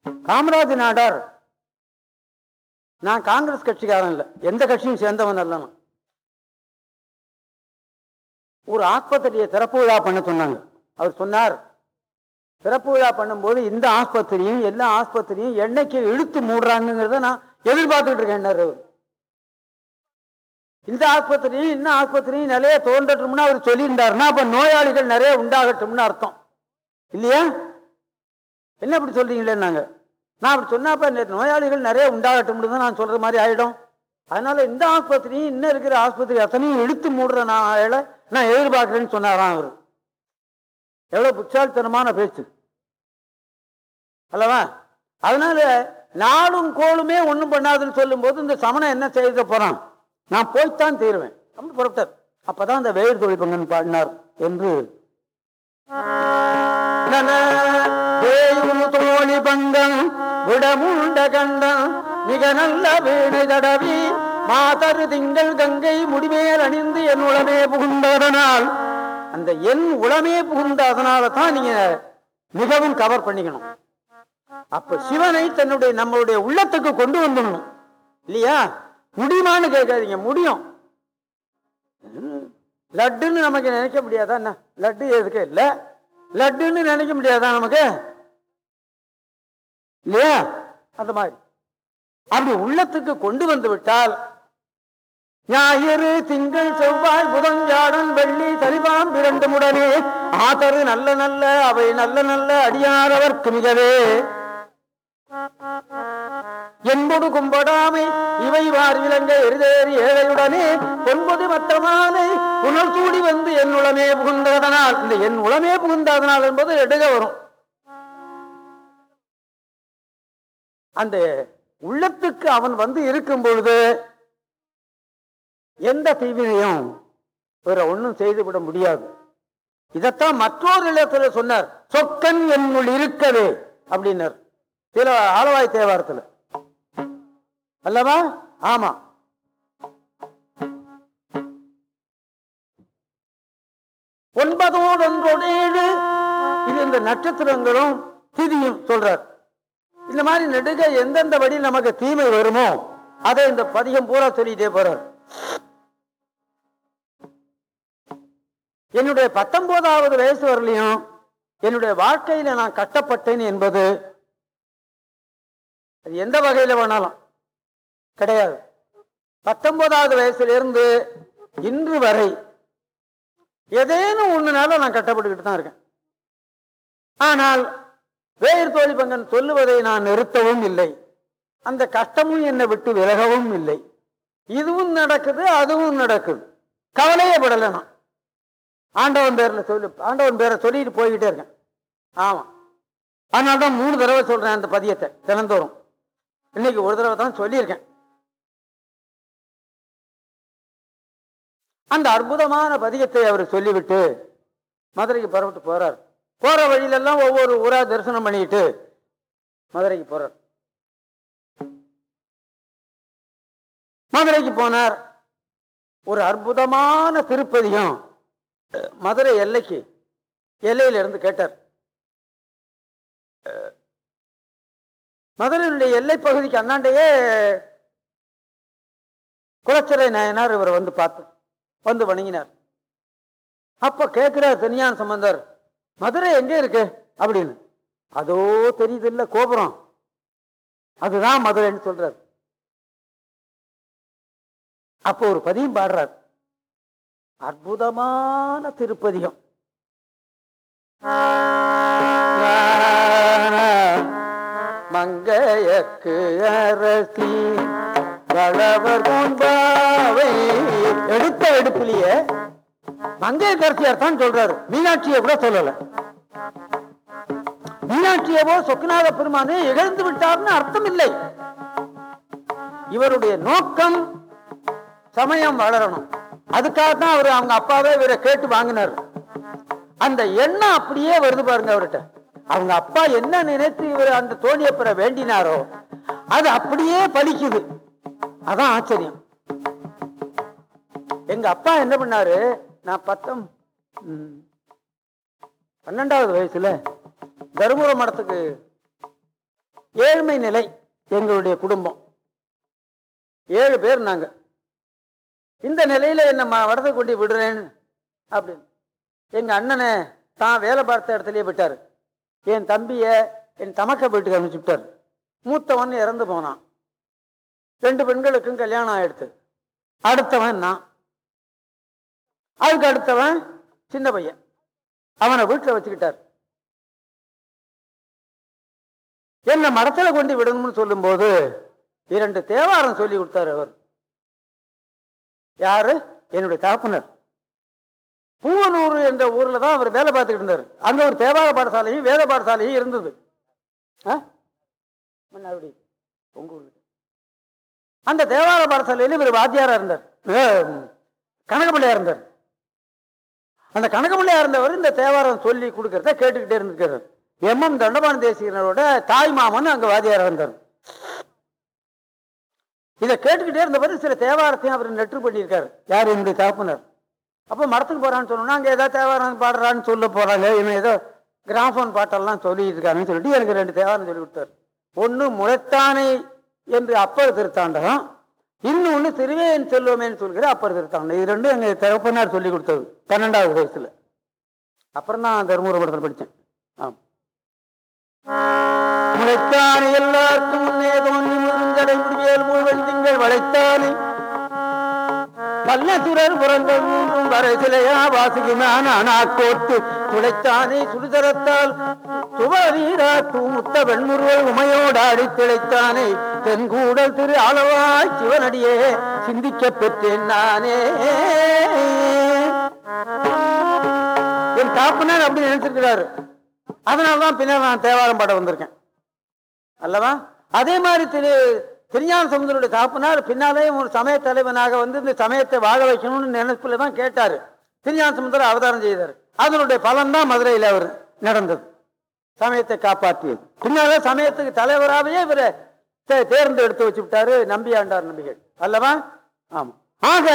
காமராஜ் நாடார். நான் காங்கிரஸ் கட்சிக்காரன் இல்லை. எந்த கட்சியும் சேர்ந்தவன் அல்ல ஒரு ஆஸ்பத்திரியை திறப்பு விழா பண்ண சொன்னாங்க. அவர் சொன்னார் பிறப்பு விழா பண்ணும்போது இந்த ஆஸ்பத்திரியும் எல்லா ஆஸ்பத்திரியும் என்னைக்கு இழுத்து மூடுறாங்கிறத நான் எதிர்பார்த்துட்டு இருக்கேன் என்ன இந்த ஆஸ்பத்திரியும் இன்னும் ஆஸ்பத்திரியும் நிறைய தோன்றட்டும்னு அவர் சொல்லியிருந்தாருன்னா அப்ப நோயாளிகள் நிறைய உண்டாகட்டும்னு அர்த்தம். இல்லையா? என்ன அப்படி சொல்றீங்களே நாங்க? நான் அப்படி சொன்னாப்ப நோயாளிகள் நிறைய உண்டாகட்டும்னு தான் நான் சொல்ற மாதிரி ஆயிடும். அதனால இந்த ஆஸ்பத்திரியும் இன்னும் இருக்கிற ஆஸ்பத்திரி அத்தனையும் இழுத்து மூடுற நான் நான் எதிர்பார்க்கிறேன்னு சொன்னாராம் அவர். எவ்வளவு புச்சாலித்தனமான பேச்சு. அல்லவா? அதனால நாளும் கோளுமே ஒண்ணும் பண்ணாதுன்னு சொல்லும்போது இந்த சமணம் என்ன செய்த போறான்? நான் போய்த்தான் தீருவேன். ரொம்ப புறப்பட்டார் அப்பதான் அந்த வேறு தொழிற்பங்கன் பாடினார் என்று. தோழி பங்கம் விடமுண்ட கண்டம் மிக நல்ல வீணை தடவி மாதரு திங்கள் கங்கை முடிமேல் அணிந்து என் உடனே புகுந்ததனால் அந்த என் உளமே புகுந்த அதனால தான் நீங்க மிகவும் கவர் பண்ணிக்கணும். அப்ப சிவனை தன்னுடைய நம்மளுடைய உள்ளத்துக்கு கொண்டு வந்துடணும். இல்லையா? முடியுமான்னு கேட்காதீங்க முடியும். லட்டுன்னு நமக்கு நினைக்க முடியாதா என்ன? லட்டு எதுக்கு? இல்ல. லட்டுன்னு நினைக்க முடியாதா நமக்கு? இல்லையா? அந்த மாதிரி. அப்படி உள்ளத்துக்கு கொண்டு வந்து விட்டால் ஞாயிறு திங்கள் செவ்வாய் புதஞ்சாடன் வெள்ளி சரிபாம் இரண்டு முடனே ஆதரு நல்ல நல்ல அவை நல்ல நல்ல அடியாரவர்க்கு மிகவே. என்பது கும்படாமை இவை வார் விலங்க எரிதேறி ஏழையுடனே. பொன்பது மற்றமானை புனல் சூடி வந்து என் உளமே புகுந்ததனால். இந்த என் உளமே புகுந்ததனால் என்பது எடுக வரும். அந்த உள்ளத்துக்கு அவன் வந்து இருக்கும் பொழுது எந்த தீவினையும் வேற ஒன்றும் செய்துவிட முடியாது. இதைத்தான் மற்றொரு இடத்துல சொன்னார். சொக்கன் என்னுள் இருக்கவே அப்படின்னார். சில ஆலவாய் தேவாரத்தில். அல்லவா? ஆமா. ஒன்பதோடு ஒன்றோடு ஏழு இது இந்த நட்சத்திரங்களும் திதியும் சொல்றார். இந்த மாதிரி நெடுக எந்தெந்த வழி நமக்கு தீமை வருமோ அதை இந்த பதிகம் பூரா சொல்லிட்டே போறார். என்னுடைய பத்தொன்பதாவது வயசு வரலையும் என்னுடைய வாழ்க்கையில நான் கட்டப்பட்டேன் என்பது அது எந்த வகையில வேணாலும் கிடையாது. பத்தொன்பதாவது வயசுலேருந்து இன்று வரை ஏதேனும் ஒண்ணுனால நான் கட்டப்பட்டுக்கிட்டு தான் இருக்கேன். ஆனால் வேர் தோழி பங்கன் சொல்லுவதை நான் நிறுத்தவும் இல்லை. அந்த கஷ்டமும் என்னை விட்டு விலகவும் இல்லை. இதுவும் நடக்குது அதுவும் நடக்குது. கவலையப்படலை நான். ஆண்டவன் பேரில் சொல்லி ஆண்டவன் பேரை சொல்லிட்டு போய்கிட்டே இருக்கேன். ஆமாம் அதனால தான் மூணு தடவை சொல்கிறேன் அந்த பதியத்தை தினந்தோறும். இன்னைக்கு ஒரு தடவை தான் சொல்லியிருக்கேன். அந்த அற்புதமான பதிகத்தை அவர் சொல்லிவிட்டு மதுரைக்கு புறப்பட்டு போகிறார் போகிற வழியிலெல்லாம் ஒவ்வொரு ஊராக தரிசனம் பண்ணிக்கிட்டு மதுரைக்கு போகிறார் மதுரைக்கு போனார். ஒரு அற்புதமான திருப்பதியும் மதுரை எல்லைக்கு எல்லையிலிருந்து கேட்டார். மதுரையினுடைய எல்லை பகுதிக்கு அண்ணாண்டையே குலச்சிறை நாயனார் இவர் வந்து பார்த்து வந்து வணங்கினார். அப்ப கேட்கிறார் தனியான் சம்பந்தர் மதுரை எங்க இருக்கு? அப்படின்னு. அதோ தெரியுது இல்ல கோபுரம். அதுதான் மதுரைன்னு சொல்றார். அப்போ ஒரு பதியம் பாடுறார். அற்புதமான திருப்பதிகம். மங்கையக்கு அரசி வளவர் பூம்பாவை எடுத்த எடுப்புலயே மங்கையக்கரசியார் தான் சொல்றாரு. மீனாட்சியை கூட சொல்லல. மீனாட்சியவோ சொக்குநாத பெருமானே இழந்து விட்டார்னு அர்த்தம் இல்லை இவருடைய நோக்கம் சமயம் வளரணும். அதுக்காக தான் அவர் அவங்க அப்பாவே இவரை கேட்டு வாங்கினார். அந்த எண்ணம் அப்படியே வருது பாருங்க அவர்கிட்ட. அவங்க அப்பா என்ன நினைத்து இவர் அந்த தோணியை வேண்டினாரோ அது அப்படியே பலிக்குது. அதான் ஆச்சரியம். எங்க அப்பா என்ன பண்ணாரு? நான் பத்தம் பன்னெண்டாவது வயசுல தருமபுர மடத்துக்கு ஏழ்மை நிலை எங்களுடைய குடும்பம். ஏழு பேர் நாங்கள் இந்த நிலையில என்ன ம- கொண்டு விடுறேன் அப்படின்னு. எங்க அண்ணனை தான் வேலை பார்த்த இடத்துலயே விட்டாரு என் தம்பிய என் தமக்க வீட்டுக்கு அனுப்பிச்சு மூத்தவன் இறந்து போனான். ரெண்டு பெண்களுக்கும் கல்யாணம் ஆயிடுத்து. அடுத்தவன் நான். அதுக்கு அடுத்தவன் சின்ன பையன். அவனை வீட்டுல வச்சுக்கிட்டார். என்ன மடத்துல கொண்டு விடணும்னு சொல்லும்போது இரண்டு தேவாரம் சொல்லி கொடுத்தாரு அவர். யாரு? என்னுடைய தகப்பனர். பூவனூர் என்ற ஊரில் தான் அவர் வேலை பார்த்துக்கிட்டு இருந்தார். அங்கே ஒரு தேவார பாடசாலையும் வேத பாடசாலையும் இருந்தது. ஆ? அப்படி உங்க ஊருக்கு அந்த தேவார பாடசாலையில இவர் வாத்தியாராக இருந்தார். கனகப்பிள்ளையாக இருந்தார். அந்த கனகப்பிள்ளையாக இருந்தவர் இந்த தேவாரம் சொல்லி கொடுக்கறத கேட்டுக்கிட்டே இருந்திருக்காரு. எம் எம் தண்டபாணி தேசிகனோட தாய் மாமன் அங்கே வாத்தியாராக இருந்தார். இதை கேட்டுக்கிட்டே இருந்தவர் சில தேவாரத்தையும் அவர் நெற்று பண்ணியிருக்காரு. யார் என்னுடைய தகப்பனர்? அப்போ மரத்துக்கு போறான்னு சொன்னோம்னா அங்கே ஏதாவது தேவாரம் பாடுறான்னு சொல்ல போகிறாங்க இவன் ஏதோ கிராஃபோன் பாட்டெல்லாம் சொல்லிட்டு இருக்காருன்னு சொல்லிட்டு எனக்கு ரெண்டு தேவாரம் சொல்லி கொடுத்தாரு. ஒன்று முளைத்தானை என்று அப்பர் திருத்தாண்டகம். இன்னொன்று திருவேன் செல்வமேன்னு சொல்கிற அப்பர் திருத்தாண்டகம். இது ரெண்டும் எங்கள் தகப்பனார் சொல்லி கொடுத்தது பன்னெண்டாவது வயசுல. அப்புறம் தான் தருமபுர படத்தில் படித்தேன். ஆம். முளைத்தானே எல்லாருக்கும் முன்னே தோன்றி திங்களை முடிவேல் முழுவன் திங்கள் வளைத்தானே பல்லசுரர் புறங்கள் மூன்றும் வரை சிலையா வாசுகினான் ஆனா கோத்து துளைத்தானே சுடுதரத்தால் சுவரீரா தூமுத்த வெண்முருவல் உமையோடாடி திளைத்தானே தென்கூடல் திரு அளவாய் சிவனடியே சிந்திக்க பெற்றேன் நானே. என் தாப்பனார் அப்படி நினைச்சிருக்கிறாரு அதனாலதான் பின்னர் நான் தேவாரம் பாட வந்திருக்கேன். அல்லவா? அதே மாதிரி திரு திருஞான சமுதருடைய தாப்புனார் பின்னாலே ஒரு சமய தலைவனாக வந்து இந்த சமயத்தை வாழ வைக்கணும்னு நினைப்பில் தான் கேட்டார். திருஞான சமுதர் அவதாரம் செய்தார். அதனுடைய பலன்தான் மதுரையில் அவர் நடந்தது. சமயத்தை காப்பாற்றியது. பின்னாலே சமயத்துக்கு தலைவராகவே இவரை தேர்ந்து எடுத்து வச்சு விட்டாரு நம்பியாண்டார் நம்பிகள். அல்லவா? ஆமாம். ஆக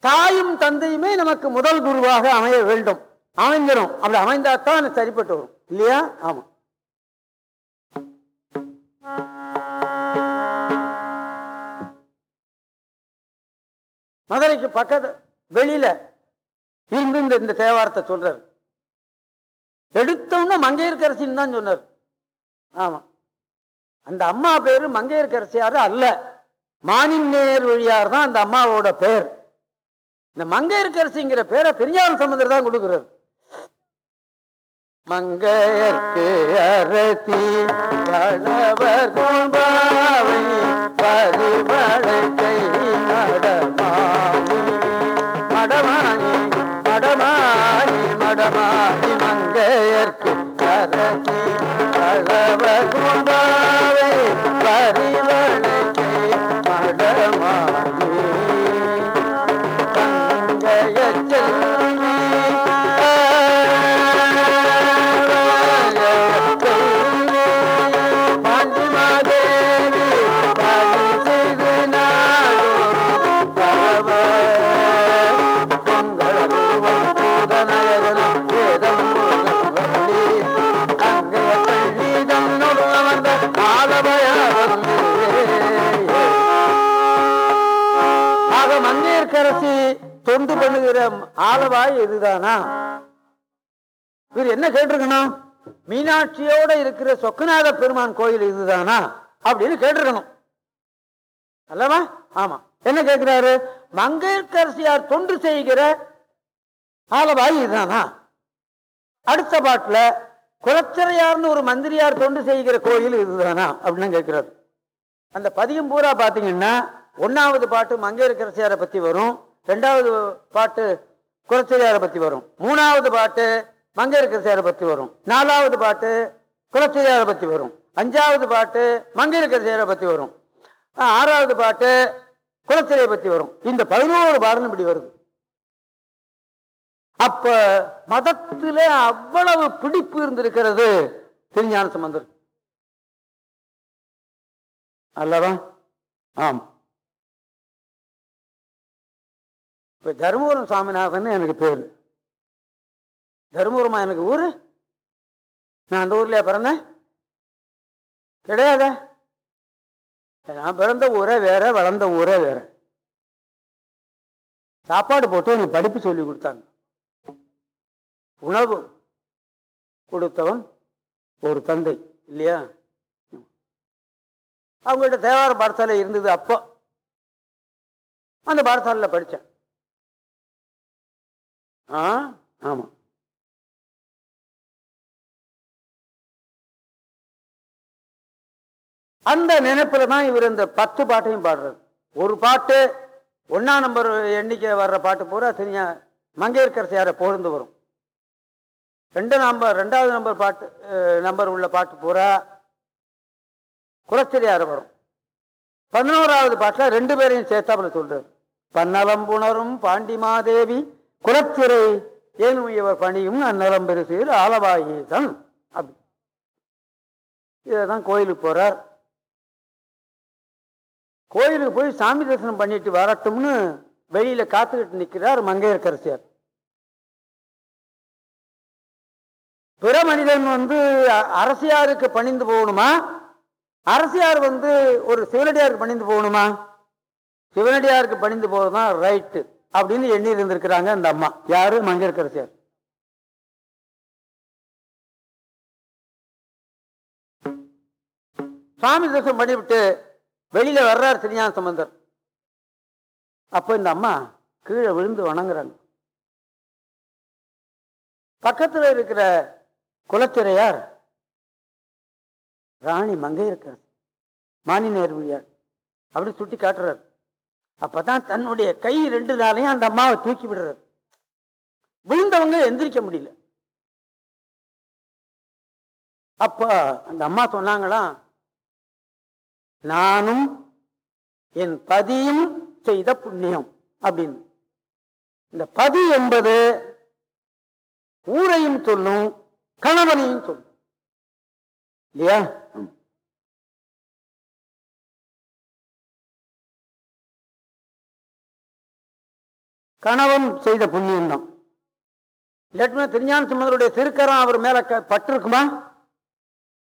தாயும் தந்தையுமே நமக்கு முதல் குருவாக அமைய வேண்டும். அமைஞ்சிரும் அப்படி அமைந்தாத்தான் சரிப்பட்டு வரும். இல்லையா? ஆமாம். மதுரைக்கு பக்கத்து வெளியில இருந்து இந்த இந்த தேவாரத்தை சொல்றாரு. எடுத்தோம்னா மங்கையர்கரசின்னு தான் சொன்னார். ஆமா. அந்த அம்மா பேரு மங்கையர்கரசியாரு அல்ல. மானின்னேர் வழியார் தான் அந்த அம்மாவோட பேர். இந்த மங்கையர்கரசிங்கிற பேரை பெரியார் சம்பந்தர் தான் கொடுக்கிறார். மங்கையர்க்கு அரசி வளவர் கோம்பாவை ஆலவாய் இதுதானா இவர் என்ன கேட்டிருக்கணும்? மீனாட்சியோட இருக்கிற சொக்கநாத பெருமான் கோயில் இதுதானா? அப்படின்னு கேட்டிருக்கணும். அல்லவா? ஆமா. என்ன கேட்கிறாரு? மங்கையர்கரசியார் தொண்டு செய்கிற ஆலவாய் இதுதானா? அடுத்த பாட்டுல குலச்சிறையார்னு ஒரு மந்திரியார் தொண்டு செய்கிற கோயில் இதுதானா? அப்படின்னு கேட்கிறாரு. அந்த பதியம் பூரா பாத்தீங்கன்னா ஒன்னாவது பாட்டு மங்கையர்கரசியாரை பத்தி வரும். ரெண்டாவது பாட்டு குலச்சிறையாரை பத்தி வரும். மூணாவது பாட்டு மங்கையர்கரசியாரை பத்தி வரும். நாலாவது பாட்டு குலச்சிறையாரை பத்தி வரும். அஞ்சாவது பாட்டு மங்கையர்கரசியாரை பத்தி வரும். ஆறாவது பாட்டு குலச்சிறையை பத்தி வரும். இந்த பதினோரு பாடலும் இப்படி வருது. அப்ப மதத்துல அவ்வளவு பிடிப்பு இருந்திருக்கிறது திருஞான சம்பந்தர். அல்லவா? ஆம். இப்போ தருமபுரம் சுவாமிநாதன் எனக்கு பேர். தருமபுரமா எனக்கு ஊர்? நான் அந்த ஊர்லேயே பிறந்தேன்? கிடையாதே? நான் பிறந்த ஊரே வேற வளர்ந்த ஊரே வேற. சாப்பாடு போட்டு எனக்கு படிப்பு சொல்லி கொடுத்தாங்க. உணவு கொடுத்தவன் ஒரு தந்தை இல்லையா? அவங்கள்ட்ட தேவார பாடசாலை இருந்தது அப்போ. அந்த பாடசாலையில் படித்தேன். ஆ? ஆமா. அந்த நினைப்புல தான் இவர் இந்த பத்து பாட்டையும் பாடுறாரு. ஒரு பாட்டு ஒன்னா நம்பர் எண்ணிக்கை வர்ற பாட்டு பூரா தெரிஞ்ச மங்கையர்கரசியாரை பொழுந்து வரும். ரெண்டு நம்பர் ரெண்டாவது நம்பர் பாட்டு நம்பர் உள்ள பாட்டு பூரா குலச்சிரியார் வரும். பதினோராவது பாட்டுல ரெண்டு பேரையும் சேர்த்தாப்புல சொல்றாரு. பன்னலம் புணரும் பாண்டிமாதேவி குலத்துறை ஏனுமையவர் பணியும் அந்நலம் பெருசீர் ஆலவாயீசன். அப்படி. இதான் கோயிலுக்கு போறார். கோயிலுக்கு போய் சாமி தரிசனம் பண்ணிட்டு வரட்டும்னு வெளியில காத்துக்கிட்டு நிற்கிறார் மங்கையர்கரசியார் பிற மனிதன் வந்து அரசியாருக்கு பணிந்து போகணுமா? அரசியார் வந்து ஒரு சிவனடியாருக்கு பணிந்து போகணுமா? சிவனடியாருக்கு பணிந்து போவதுதான் ரைட்டு அப்படின்னு எண்ணி இருந்திருக்கிறாங்க அந்த அம்மா. யாரு? மங்கையர்கரசியார். சாமி தரிசனம் பண்ணிவிட்டு வெளியில வர்றார் திருஞான சம்பந்தர். அப்போ இந்த அம்மா கீழே விழுந்து வணங்குறாங்க. பக்கத்தில் இருக்கிற குலத்திரையார் ராணி மங்கையர்கரசி மானி நேர்வியார் அப்படி சுட்டி காட்டுறார் அப்பதான் தன்னுடைய கை ரெண்டு நாளையும் அந்த அம்மாவை தூக்கி விடுறது. விழுந்தவங்க எந்திரிக்க முடியல. அப்ப அந்த அம்மா சொன்னாங்களாம் நானும் என் பதியும் செய்த புண்ணியம் அப்படின்னு. இந்த பதி என்பது ஊரையும் சொல்லும் கணவனையும் சொல்லும். இல்லையா? கணவன் செய்த புண்ணியம்தான். இல்லாட்டினா திருஞான சம்பந்தருடைய திருக்கரம் அவர் மேல க- பட்டிருக்குமா?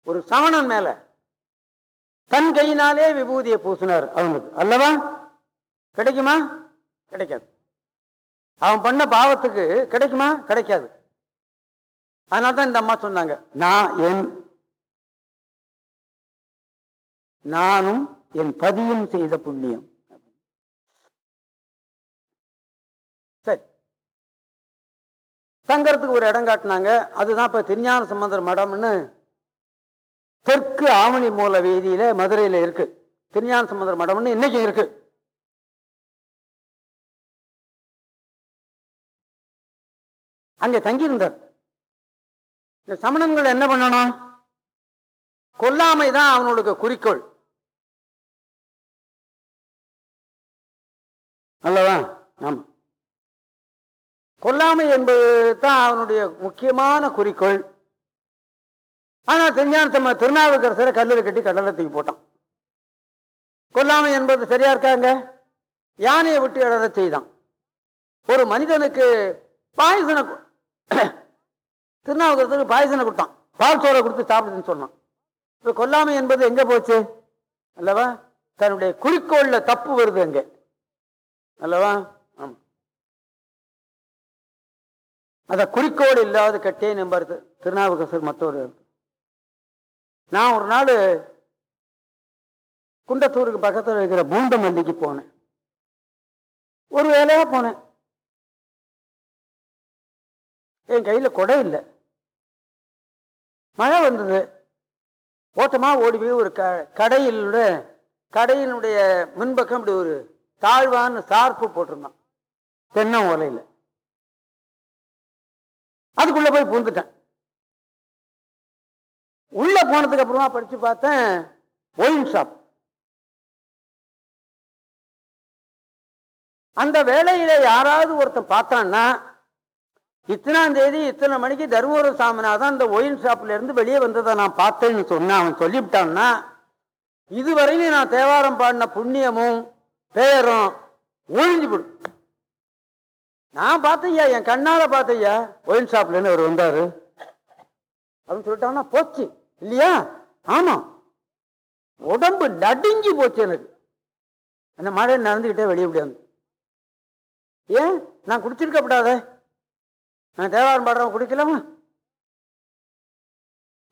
ஒரு சமணன் மேல. தன் கையினாலே விபூதியை பூசினார் அவனுக்கு. அல்லவா? கிடைக்குமா? கிடைக்காது. அவன் பண்ண பாவத்துக்கு கிடைக்குமா? கிடைக்காது. அதனால தான் இந்த அம்மா சொன்னாங்க நான் என் நானும் என் பதியும் செய்த புண்ணியம். தங்கறதுக்கு ஒரு இடம் காட்டினாங்க. அதுதான் இப்ப திருஞான சம்பந்தர் மடம்னு தெற்கு ஆவணி மூல வீதியில் மதுரையில இருக்கு. திருஞான சம்பந்தர் மடம்னு இன்னைக்கும் இருக்கு. அங்க தங்கியிருந்தார். இந்த சமணங்கள் என்ன பண்ணணும்? கொல்லாமை தான் அவனுடைய குறிக்கோள். அல்லவா ஆமா. கொல்லாமை என்பது தான் அவனுடைய முக்கியமான குறிக்கோள். ஆனால் திருஞான சம்ம திருநாவுக்கரசரை கல்லில் கட்டி கடலத்துக்கு போட்டான். கொல்லாமை என்பது சரியா இருக்காங்க யானையை விட்டு இடத செய்தான். ஒரு மனிதனுக்கு பாயசனை கு- (coughs) திருநாவுக்கரசருக்கு பாயசனை கொடுத்தான். பால் சோறை கொடுத்து சாப்பிடுதுன்னு சொன்னான். இப்போ கொல்லாமை என்பது எங்க போச்சு? அல்லவா? தன்னுடைய குறிக்கோள்ல தப்பு வருது அங்க. அல்லவா? அத குறிக்கோள் இல்லாத கட்டே நம்பருது திருநாவுக்கரசர் மற்றொரு நான் ஒரு நாள் குண்டத்தூருக்கு பக்கத்தில் இருக்கிற பூண்டமல்லிக்கு போனேன். ஒரு வேலையா போனேன். என் கையில் கொடை இல்லை. மழை வந்தது. ஓட்டமா ஓடி போய் ஒரு க கடையிலோட கடையினுடைய முன்பக்கம் இப்படி ஒரு தாழ்வான சார்பு போட்டிருந்தான். தென்னை ஓலையில். அதுக்குள்ள போய் பூந்துட்டேன் உள்ள போனதுக்கு அப்புறமா படிச்சு பார்த்தேன் ஒயின் ஷாப் அந்த வேலையில யாராவது ஒருத்தன் பார்த்தான்னா இத்தனாம் தேதி இத்தனை மணிக்கு தருமபுர சாமிநாதன் அந்த ஒயின் ஷாப்ல இருந்து வெளியே வந்ததை நான் பார்த்தேன்னு சொன்னேன் அவன் சொல்லிவிட்டான்னா இதுவரையிலும் நான் தேவாரம் பாடின புண்ணியமும் பெயரும் ஒழிஞ்சு போடும் நான் பார்த்தையா என் கண்ணால பார்த்தையா ஒயின் ஷாப்லன்னு அவர் வந்தாரு. அப்படின்னு சொல்லிட்டாங்கன்னா போச்சு. இல்லையா? ஆமா. உடம்பு நடுங்கி போச்சு எனக்கு. அந்த மழை நடந்துக்கிட்டே வெளியே முடியாது ஏன்? நான் குடிச்சிருக்கப்படாதே. நான் தேவாரம் பாடுறவன் குடிக்கலாமா?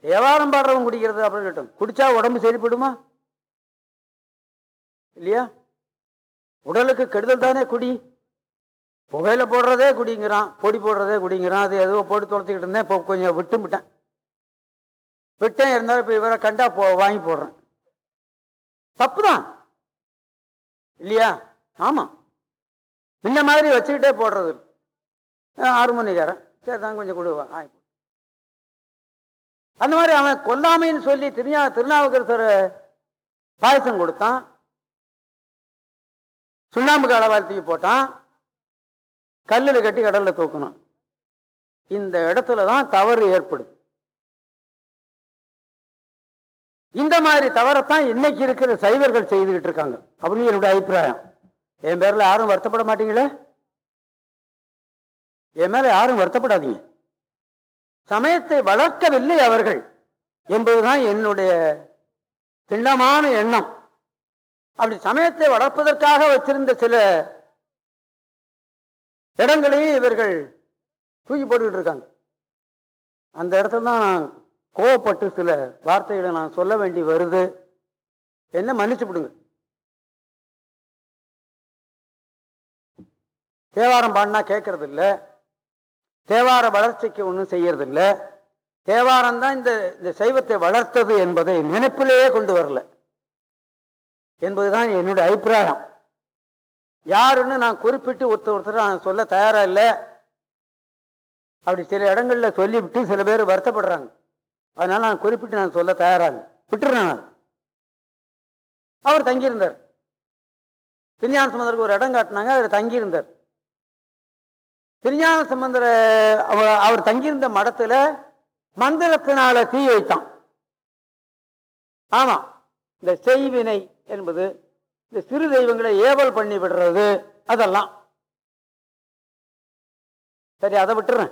தேவாரம் பாடுறவன் குடிக்கிறது அப்படின்னு கேட்டோம் குடிச்சா உடம்பு சரிப்படுமா? இல்லையா? உடலுக்கு கெடுதல் தானே குடி. புகையில போடுறதே குடிங்கிறான் பொடி போடுறதே குடிங்கிறான். அது எதுவோ போட்டு தொலைச்சிக்கிட்டு இருந்தேன் இப்போ கொஞ்சம் விட்டு விட்டேன். விட்டேன் இருந்தாலும் இப்போ இவரை கண்டா போ வாங்கி போடுறேன். தப்பு தான் இல்லையா? ஆமாம் இந்த மாதிரி வச்சுக்கிட்டே போடுறது. ஆறு மணிக்காரன் சரி தான் கொஞ்சம் கொடுவான் ஆ அந்த மாதிரி அவன் கொல்லாமைன்னு சொல்லி திருஞா திருநாவுக்கரசர் பாயசம் கொடுத்தான். சுண்ணாம்பு காலவாழ்த்திக்கு போட்டான். கல்லில் கட்டி கடலில் தூக்கணும். இந்த இடத்துல தான் தவறு ஏற்படுது இந்த மாதிரி தவறத்தான் இன்னைக்கு இருக்கிற சைவர்கள் செய்துகிட்டு இருக்காங்க. அப்படின்னு என்னுடைய அபிப்பிராயம். என் பேரில் யாரும் வருத்தப்பட மாட்டீங்களே? என் மேல யாரும் வருத்தப்படாதீங்க. சமயத்தை வளர்க்கவில்லை அவர்கள் என்பதுதான் என்னுடைய திண்ணமான எண்ணம். அப்படி சமயத்தை வளர்ப்பதற்காக வச்சிருந்த சில இடங்களையும் இவர்கள் தூக்கி போட்டுக்கிட்டு இருக்காங்க. அந்த இடத்துல தான் நான் கோவப்பட்டு சில வார்த்தைகளை நான் சொல்ல வேண்டி வருது. என்ன மன்னிச்சு விடுங்க. தேவாரம் பாடினா கேட்கறது இல்லை தேவார வளர்ச்சிக்கு ஒன்றும் செய்யறது இல்லை தேவாரம் தான் இந்த இந்த சைவத்தை வளர்த்தது என்பதை நினைப்பிலேயே கொண்டு வரல. என்பதுதான் என்னுடைய அபிப்பிராயம். யாருன்னு நான் குறிப்பிட்டு ஒருத்தர் ஒருத்தர் நான் சொல்ல தயாராக இல்லை. அப்படி சில இடங்களில் சொல்லிவிட்டு சில பேர் வருத்தப்படுறாங்க. அதனால் நான் குறிப்பிட்டு நான் சொல்ல தயாராங்க விட்டுறேன் நான். அவர் தங்கியிருந்தார். திருஞான சம்பந்தருக்கு ஒரு இடம் காட்டினாங்க அவர் தங்கியிருந்தார். திருஞான சம்பந்தர அவர் அவர் தங்கியிருந்த மடத்தில் மந்திரத்தினால தீ வைத்தான். ஆமாம் இந்த செய்வினை என்பது இந்த சிறு தெய்வங்களை ஏவல் பண்ணி விடுறது அதெல்லாம். சரி அதை விட்டுறேன்.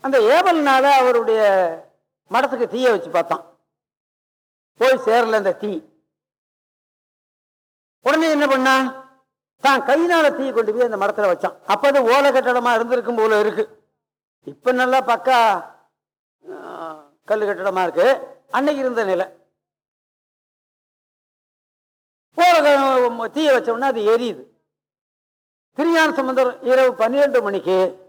அந்த ஏவல்னால அவருடைய மடத்துக்கு தீய வச்சு பார்த்தான். போய் சேரல அந்த தீ. உடனே என்ன பண்ணான் தான் கையினால தீ கொண்டு போய் அந்த மரத்தில் வச்சான். அப்போ அது ஓலை கட்டடமா இருந்திருக்கும் போல இருக்கு. இப்ப நல்லா பக்கா கல் கல்லு கட்டடமா இருக்கு. அன்னைக்கு இருந்த நிலை. தீய வச்சோம்னா அது எரியுது. திருஞான சம்பந்தர் இரவு பன்னிரெண்டு மணிக்கு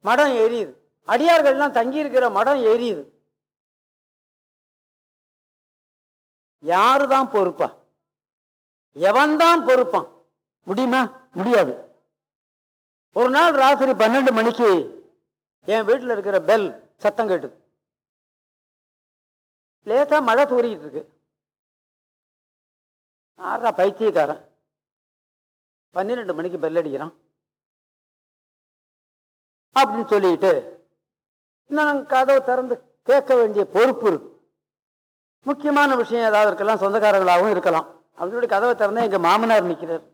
மடம் எரியுது. அடியார்கள்லாம் தங்கி இருக்கிற மடம் எரியுது. யாருதான் பொறுப்பா? எவன்தான் பொறுப்பான்? முடியுமா? முடியாது. ஒரு நாள் ராத்திரி பன்னெண்டு மணிக்கு என் வீட்டில் இருக்கிற பெல் சத்தம் கேட்டுது. லேசா மழை தூரிக்கிட்டு இருக்கு. ஆறா பைத்தியக்காரன். பன்னிரெண்டு மணிக்கு பெல் அடிக்கிறான். அப்படின்னு சொல்லிட்டு நான் கதவை திறந்து கேட்க வேண்டிய பொறுப்பு இருக்கு. முக்கியமான விஷயம் ஏதாவது இருக்கலாம் சொந்தக்காரர்களாகவும் இருக்கலாம். அப்படின்னு சொல்லி கதவை திறந்தா எங்க மாமனார் நிற்கிறார்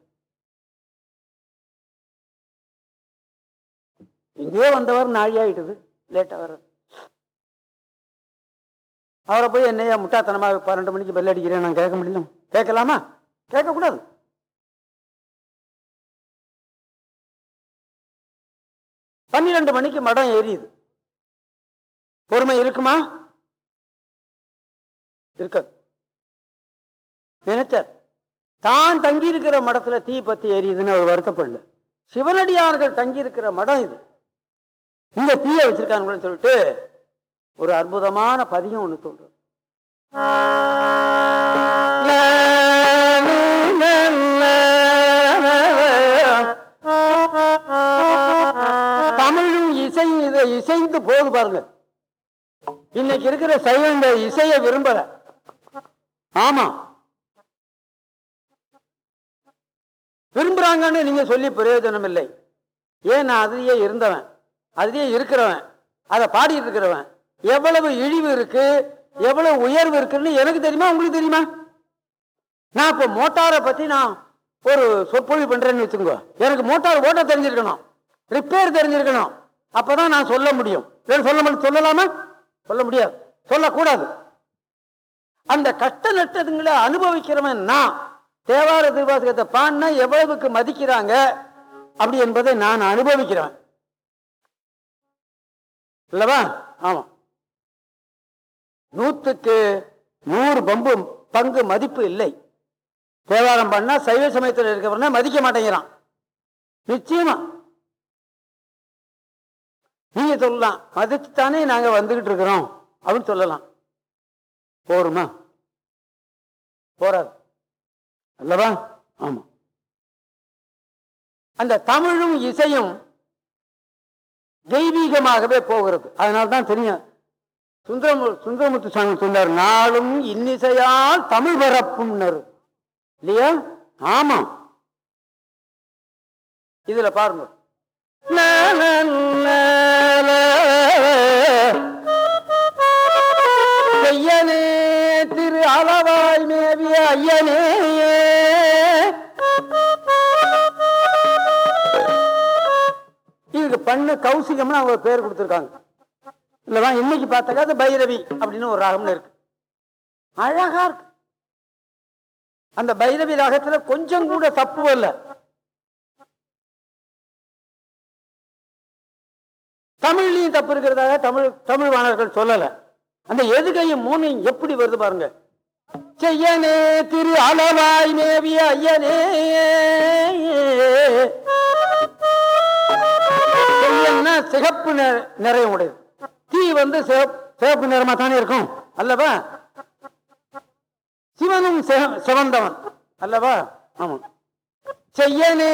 எங்கேயோ வந்தவர் நாழி லேட்டாக வர்றது அவரை போய் என்னையா முட்டாத்தனமா பன்னெண்டு மணிக்கு பெல் அடிக்கிறேன். நான் கேட்க முடியல கேட்கலாமா? கேட்கக்கூடாது. பன்னிரெண்டு மணிக்கு மடம் எரியுது பொறுமை இருக்குமா? இருக்காது. நினைச்சார். தான் தங்கியிருக்கிற மடத்துல தீ பத்தி எரியுதுன்னு அவர் வருத்தப்படல. சிவனடியார்கள் தங்கியிருக்கிற மடம் இது. இந்த தீயை வச்சிருக்காங்கன்னு சொல்லிட்டு ஒரு அற்புதமான பதியம் ஒன்று தோன்றும் தமிழும் இசையும் இதை இசைந்து போகுது பாருங்க. இன்னைக்கு இருக்கிற சைவம் இசைய இசையை விரும்பல. ஆமா. விரும்புறாங்கன்னு நீங்க சொல்லி பிரயோஜனம் இல்லை. ஏன் நான் அதுலயே இருந்தவன் அதுலயே இருக்கிறவன் அதை பாடிட்டு இருக்கிறவன் எவ்வளவு இழிவு இருக்கு எவ்வளவு உயர்வு இருக்குன்னு எனக்கு தெரியுமா? உங்களுக்கு தெரியுமா? நான் இப்ப மோட்டாரை பத்தி நான் ஒரு சொற்பொழிவு பண்றேன்னு வச்சுக்கோங்க. எனக்கு மோட்டார் ஓட்ட தெரிஞ்சிருக்கணும். ரிப்பேர் தெரிஞ்சிருக்கணும். அப்பதான் நான் சொல்ல முடியும். சொல்ல முடியும். சொல்லலாமா? சொல்ல முடியாது. சொல்லக்கூடாது. அந்த கஷ்ட நட்டதுங்களை அனுபவிக்கிறவன் நான். தேவார திருவாசகத்தை பாடினா எவ்வளவுக்கு மதிக்கிறாங்க? அப்படி என்பதை நான் அனுபவிக்கிறேன் இல்லவா? ஆமா. நூத்துக்கு நூறு பம்பு பங்கு மதிப்பு இல்லை. தேவாரம் பண்ணா சைவ சமயத்தில் இருக்கிறவன மதிக்க மாட்டேங்கிறான். நிச்சயமா. நீங்க சொல்லலாம் மதிச்சுத்தானே நாங்க வந்துகிட்டு இருக்கிறோம் அப்படின்னு சொல்லலாம். போருமா? போறாது. அல்லவா? ஆமா. அந்த தமிழும் இசையும் தெய்வீகமாகவே போகிறது. அதனால தான் தெரியும் சுந்தரமு சுந்தரமுத்து சாமி சொன்னார் நாளும் இன்னிசையால் தமிழ் பரப்பும்னர். இல்லையா? ஆமா இதுல பாருங்க. ஐயனே திரு அளவாய் மேவிய ஐயனே இதுக்கு பண்ணு கௌசிகம்னு அவங்க பேர் கொடுத்துருக்காங்க. இல்லவா இன்னைக்கு பார்த்தாக்கா அது பைரவி அப்படின்னு ஒரு ராகம்னு இருக்கு. அழகா இருக்கு. அந்த பைரவி ராகத்துல கொஞ்சம் கூட தப்பு இல்லை. தமிழ்லையும் தப்பு இருக்கிறதாக தமிழ் தமிழ் வாணர்கள் சொல்லல. அந்த எதுகையும் மூணையும் எப்படி வருது பாருங்க. செய்யனே திரு அளவாய் மேவிய ஐயனே. சிகப்பு நிறைய உடையது. தீ வந்து சிவப்பு நிறமா தானே இருக்கும் அல்லவா? சிவனும் சிவந்தவன் அல்லவா? ஆமா. செய்யனே.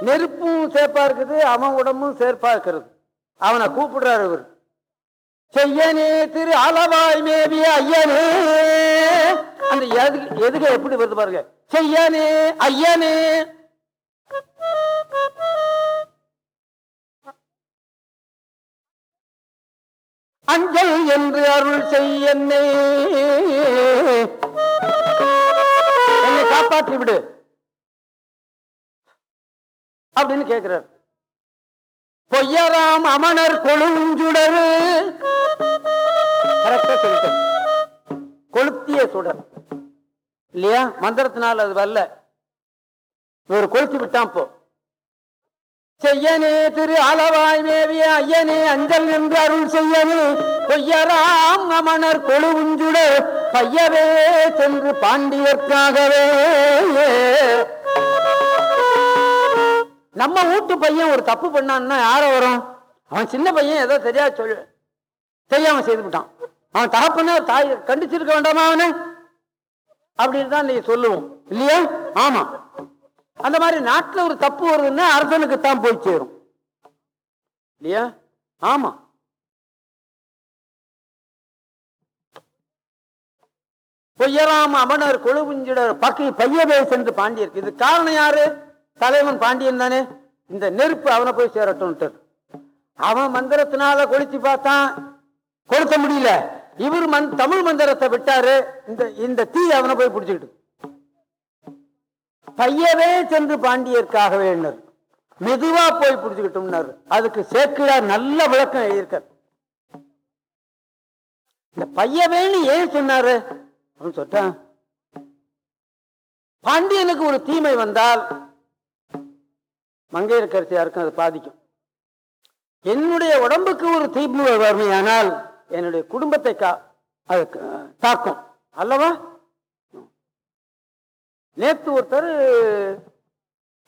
நெருப்பும் சேர்ப்பா இருக்குது அவன் உடம்பும் சேர்ப்பா இருக்கிறது. அவனை கூப்பிடுறாரு இவர். செய்யனே திரு அளவாய் மேவிய ஐயனே. அந்த எதுக எதுக்கு எப்படி வருது பாருங்க. செய்யனே ஐயனே. அஞ்சல் என்று அருள் செய்ய என்னை. என்னை காப்பாற்றி விடு. அப்படின்னு கேட்கிறார் பொய்யராம் அமணர் கொழுஞ்சுடரு. கரெக்டா சொல்லிட்டேன். கொளுத்திய சுடர். இல்லையா? மந்திரத்தினால் அது வரல. இவர் கொளுத்தி விட்டான் போ. செய்யனே திரு அளவாய் மேவிய ஐயனே அஞ்சல் என்று அருள் செய்யனே பொய்யராம் அமணர் கொழுவுஞ்சுட பையவே சென்று பாண்டியர்க்காகவே. நம்ம வீட்டு பையன் ஒரு தப்பு பண்ணான்னா யார வரும்? அவன் சின்ன பையன் ஏதோ சரியா சொல் தெரியாம செய்து விட்டான். அவன் தகப்பன தாய் கண்டிச்சிருக்க வேண்டாமா அவனு? அப்படின்னு தான் நீ சொல்லுவோம். இல்லையா? ஆமா. அந்த மாதிரி நாட்டில் ஒரு தப்பு வருதுன்னா அரசனுக்கு தான் போய் சேரும். இல்லையா? ஆமா. பொய்யராம அமனர் கொழுகுஞ்சிடர் பக்கி பையவே சென்று பாண்டியருக்கு இது காரணம் யாரு? தலைவன் பாண்டியன் தானே. இந்த நெருப்பு அவனை போய் சேரட்டும் அவன் மந்திரத்தினால கொளுத்தி பார்த்தான். கொளுத்த முடியல. இவர் மந் தமிழ் மந்திரத்தை விட்டாரு. இந்த இந்த தீ அவனை போய் பிடிச்சிக்கிட்டு. பையவே சென்று பாண்டியர்க்காக வேண்டார் மெதுவா போய் பிடிச்சுக்கிட்டோம்னாரு. அதுக்கு சேக்கிழார் நல்ல விளக்கம் எழுதியிருக்கார். இந்த பையவேன்னு ஏன் சொன்னாரு? அப்படின்னு சொல்லிட்டான் பாண்டியனுக்கு ஒரு தீமை வந்தால் மங்கையர்கரசியாருக்கும் அது பாதிக்கும். என்னுடைய உடம்புக்கு ஒரு தீமை வறுமையானால் என்னுடைய குடும்பத்தை கா அது தாக்கும். அல்லவா? நேற்று ஒருத்தர்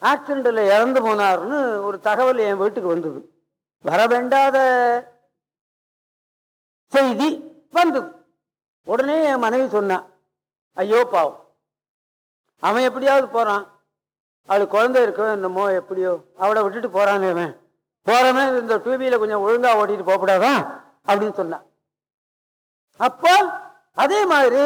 ஆக்சிடெண்ட்டில் இறந்து போனார்னு ஒரு தகவல் என் வீட்டுக்கு வந்தது. வர வேண்டாத செய்தி வந்தது. உடனே என் மனைவி சொன்னான் ஐயோ பாவம். அவன் எப்படியாவது போகிறான் அவளுக்கு குழந்தை இருக்கோ என்னமோ எப்படியோ. அவளை விட்டுட்டு போகிறானே அவன். போகிறவன் இந்த டூவியில் கொஞ்சம் ஒழுங்காக ஓட்டிட்டு போகக்கூடாதான் அப்படின்னு சொன்னான் அப்போ அதே மாதிரி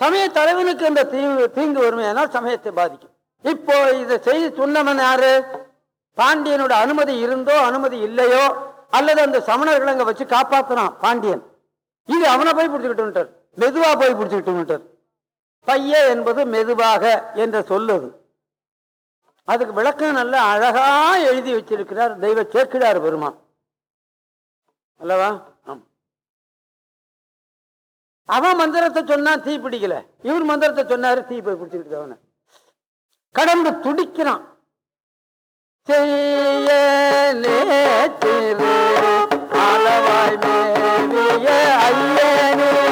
சமய தலைவனுக்கு அந்த தீங்கு தீங்கு வறுமையானால் சமயத்தை பாதிக்கும். இப்போ இதை செய்து சொன்னவன் யாரு? பாண்டியனோட அனுமதி இருந்தோ அனுமதி இல்லையோ அல்லது அந்த சமணர்கள் அங்க வச்சு காப்பாத்தினான் பாண்டியன். இது அவனை போய் பிடிச்சுக்கிட்டு மெதுவா போய் பிடிச்சுக்கிட்டு பைய என்பது மெதுவாக என்ற சொல்லுது. அதுக்கு விளக்கம் நல்ல அழகா எழுதி வச்சிருக்கிறார் தெய்வ சேர்க்கிறார் பெருமான். அல்லவா? அவன் மந்திரத்தை சொன்னா தீ பிடிக்கல. இவர் மந்திரத்தை சொன்னாரு தீ போய் பிடிச்சிக்கிட்டு அவனை. கடந்து துடிக்கிறான். செய்ய நேத்திரு அளவாய் ஐயனே.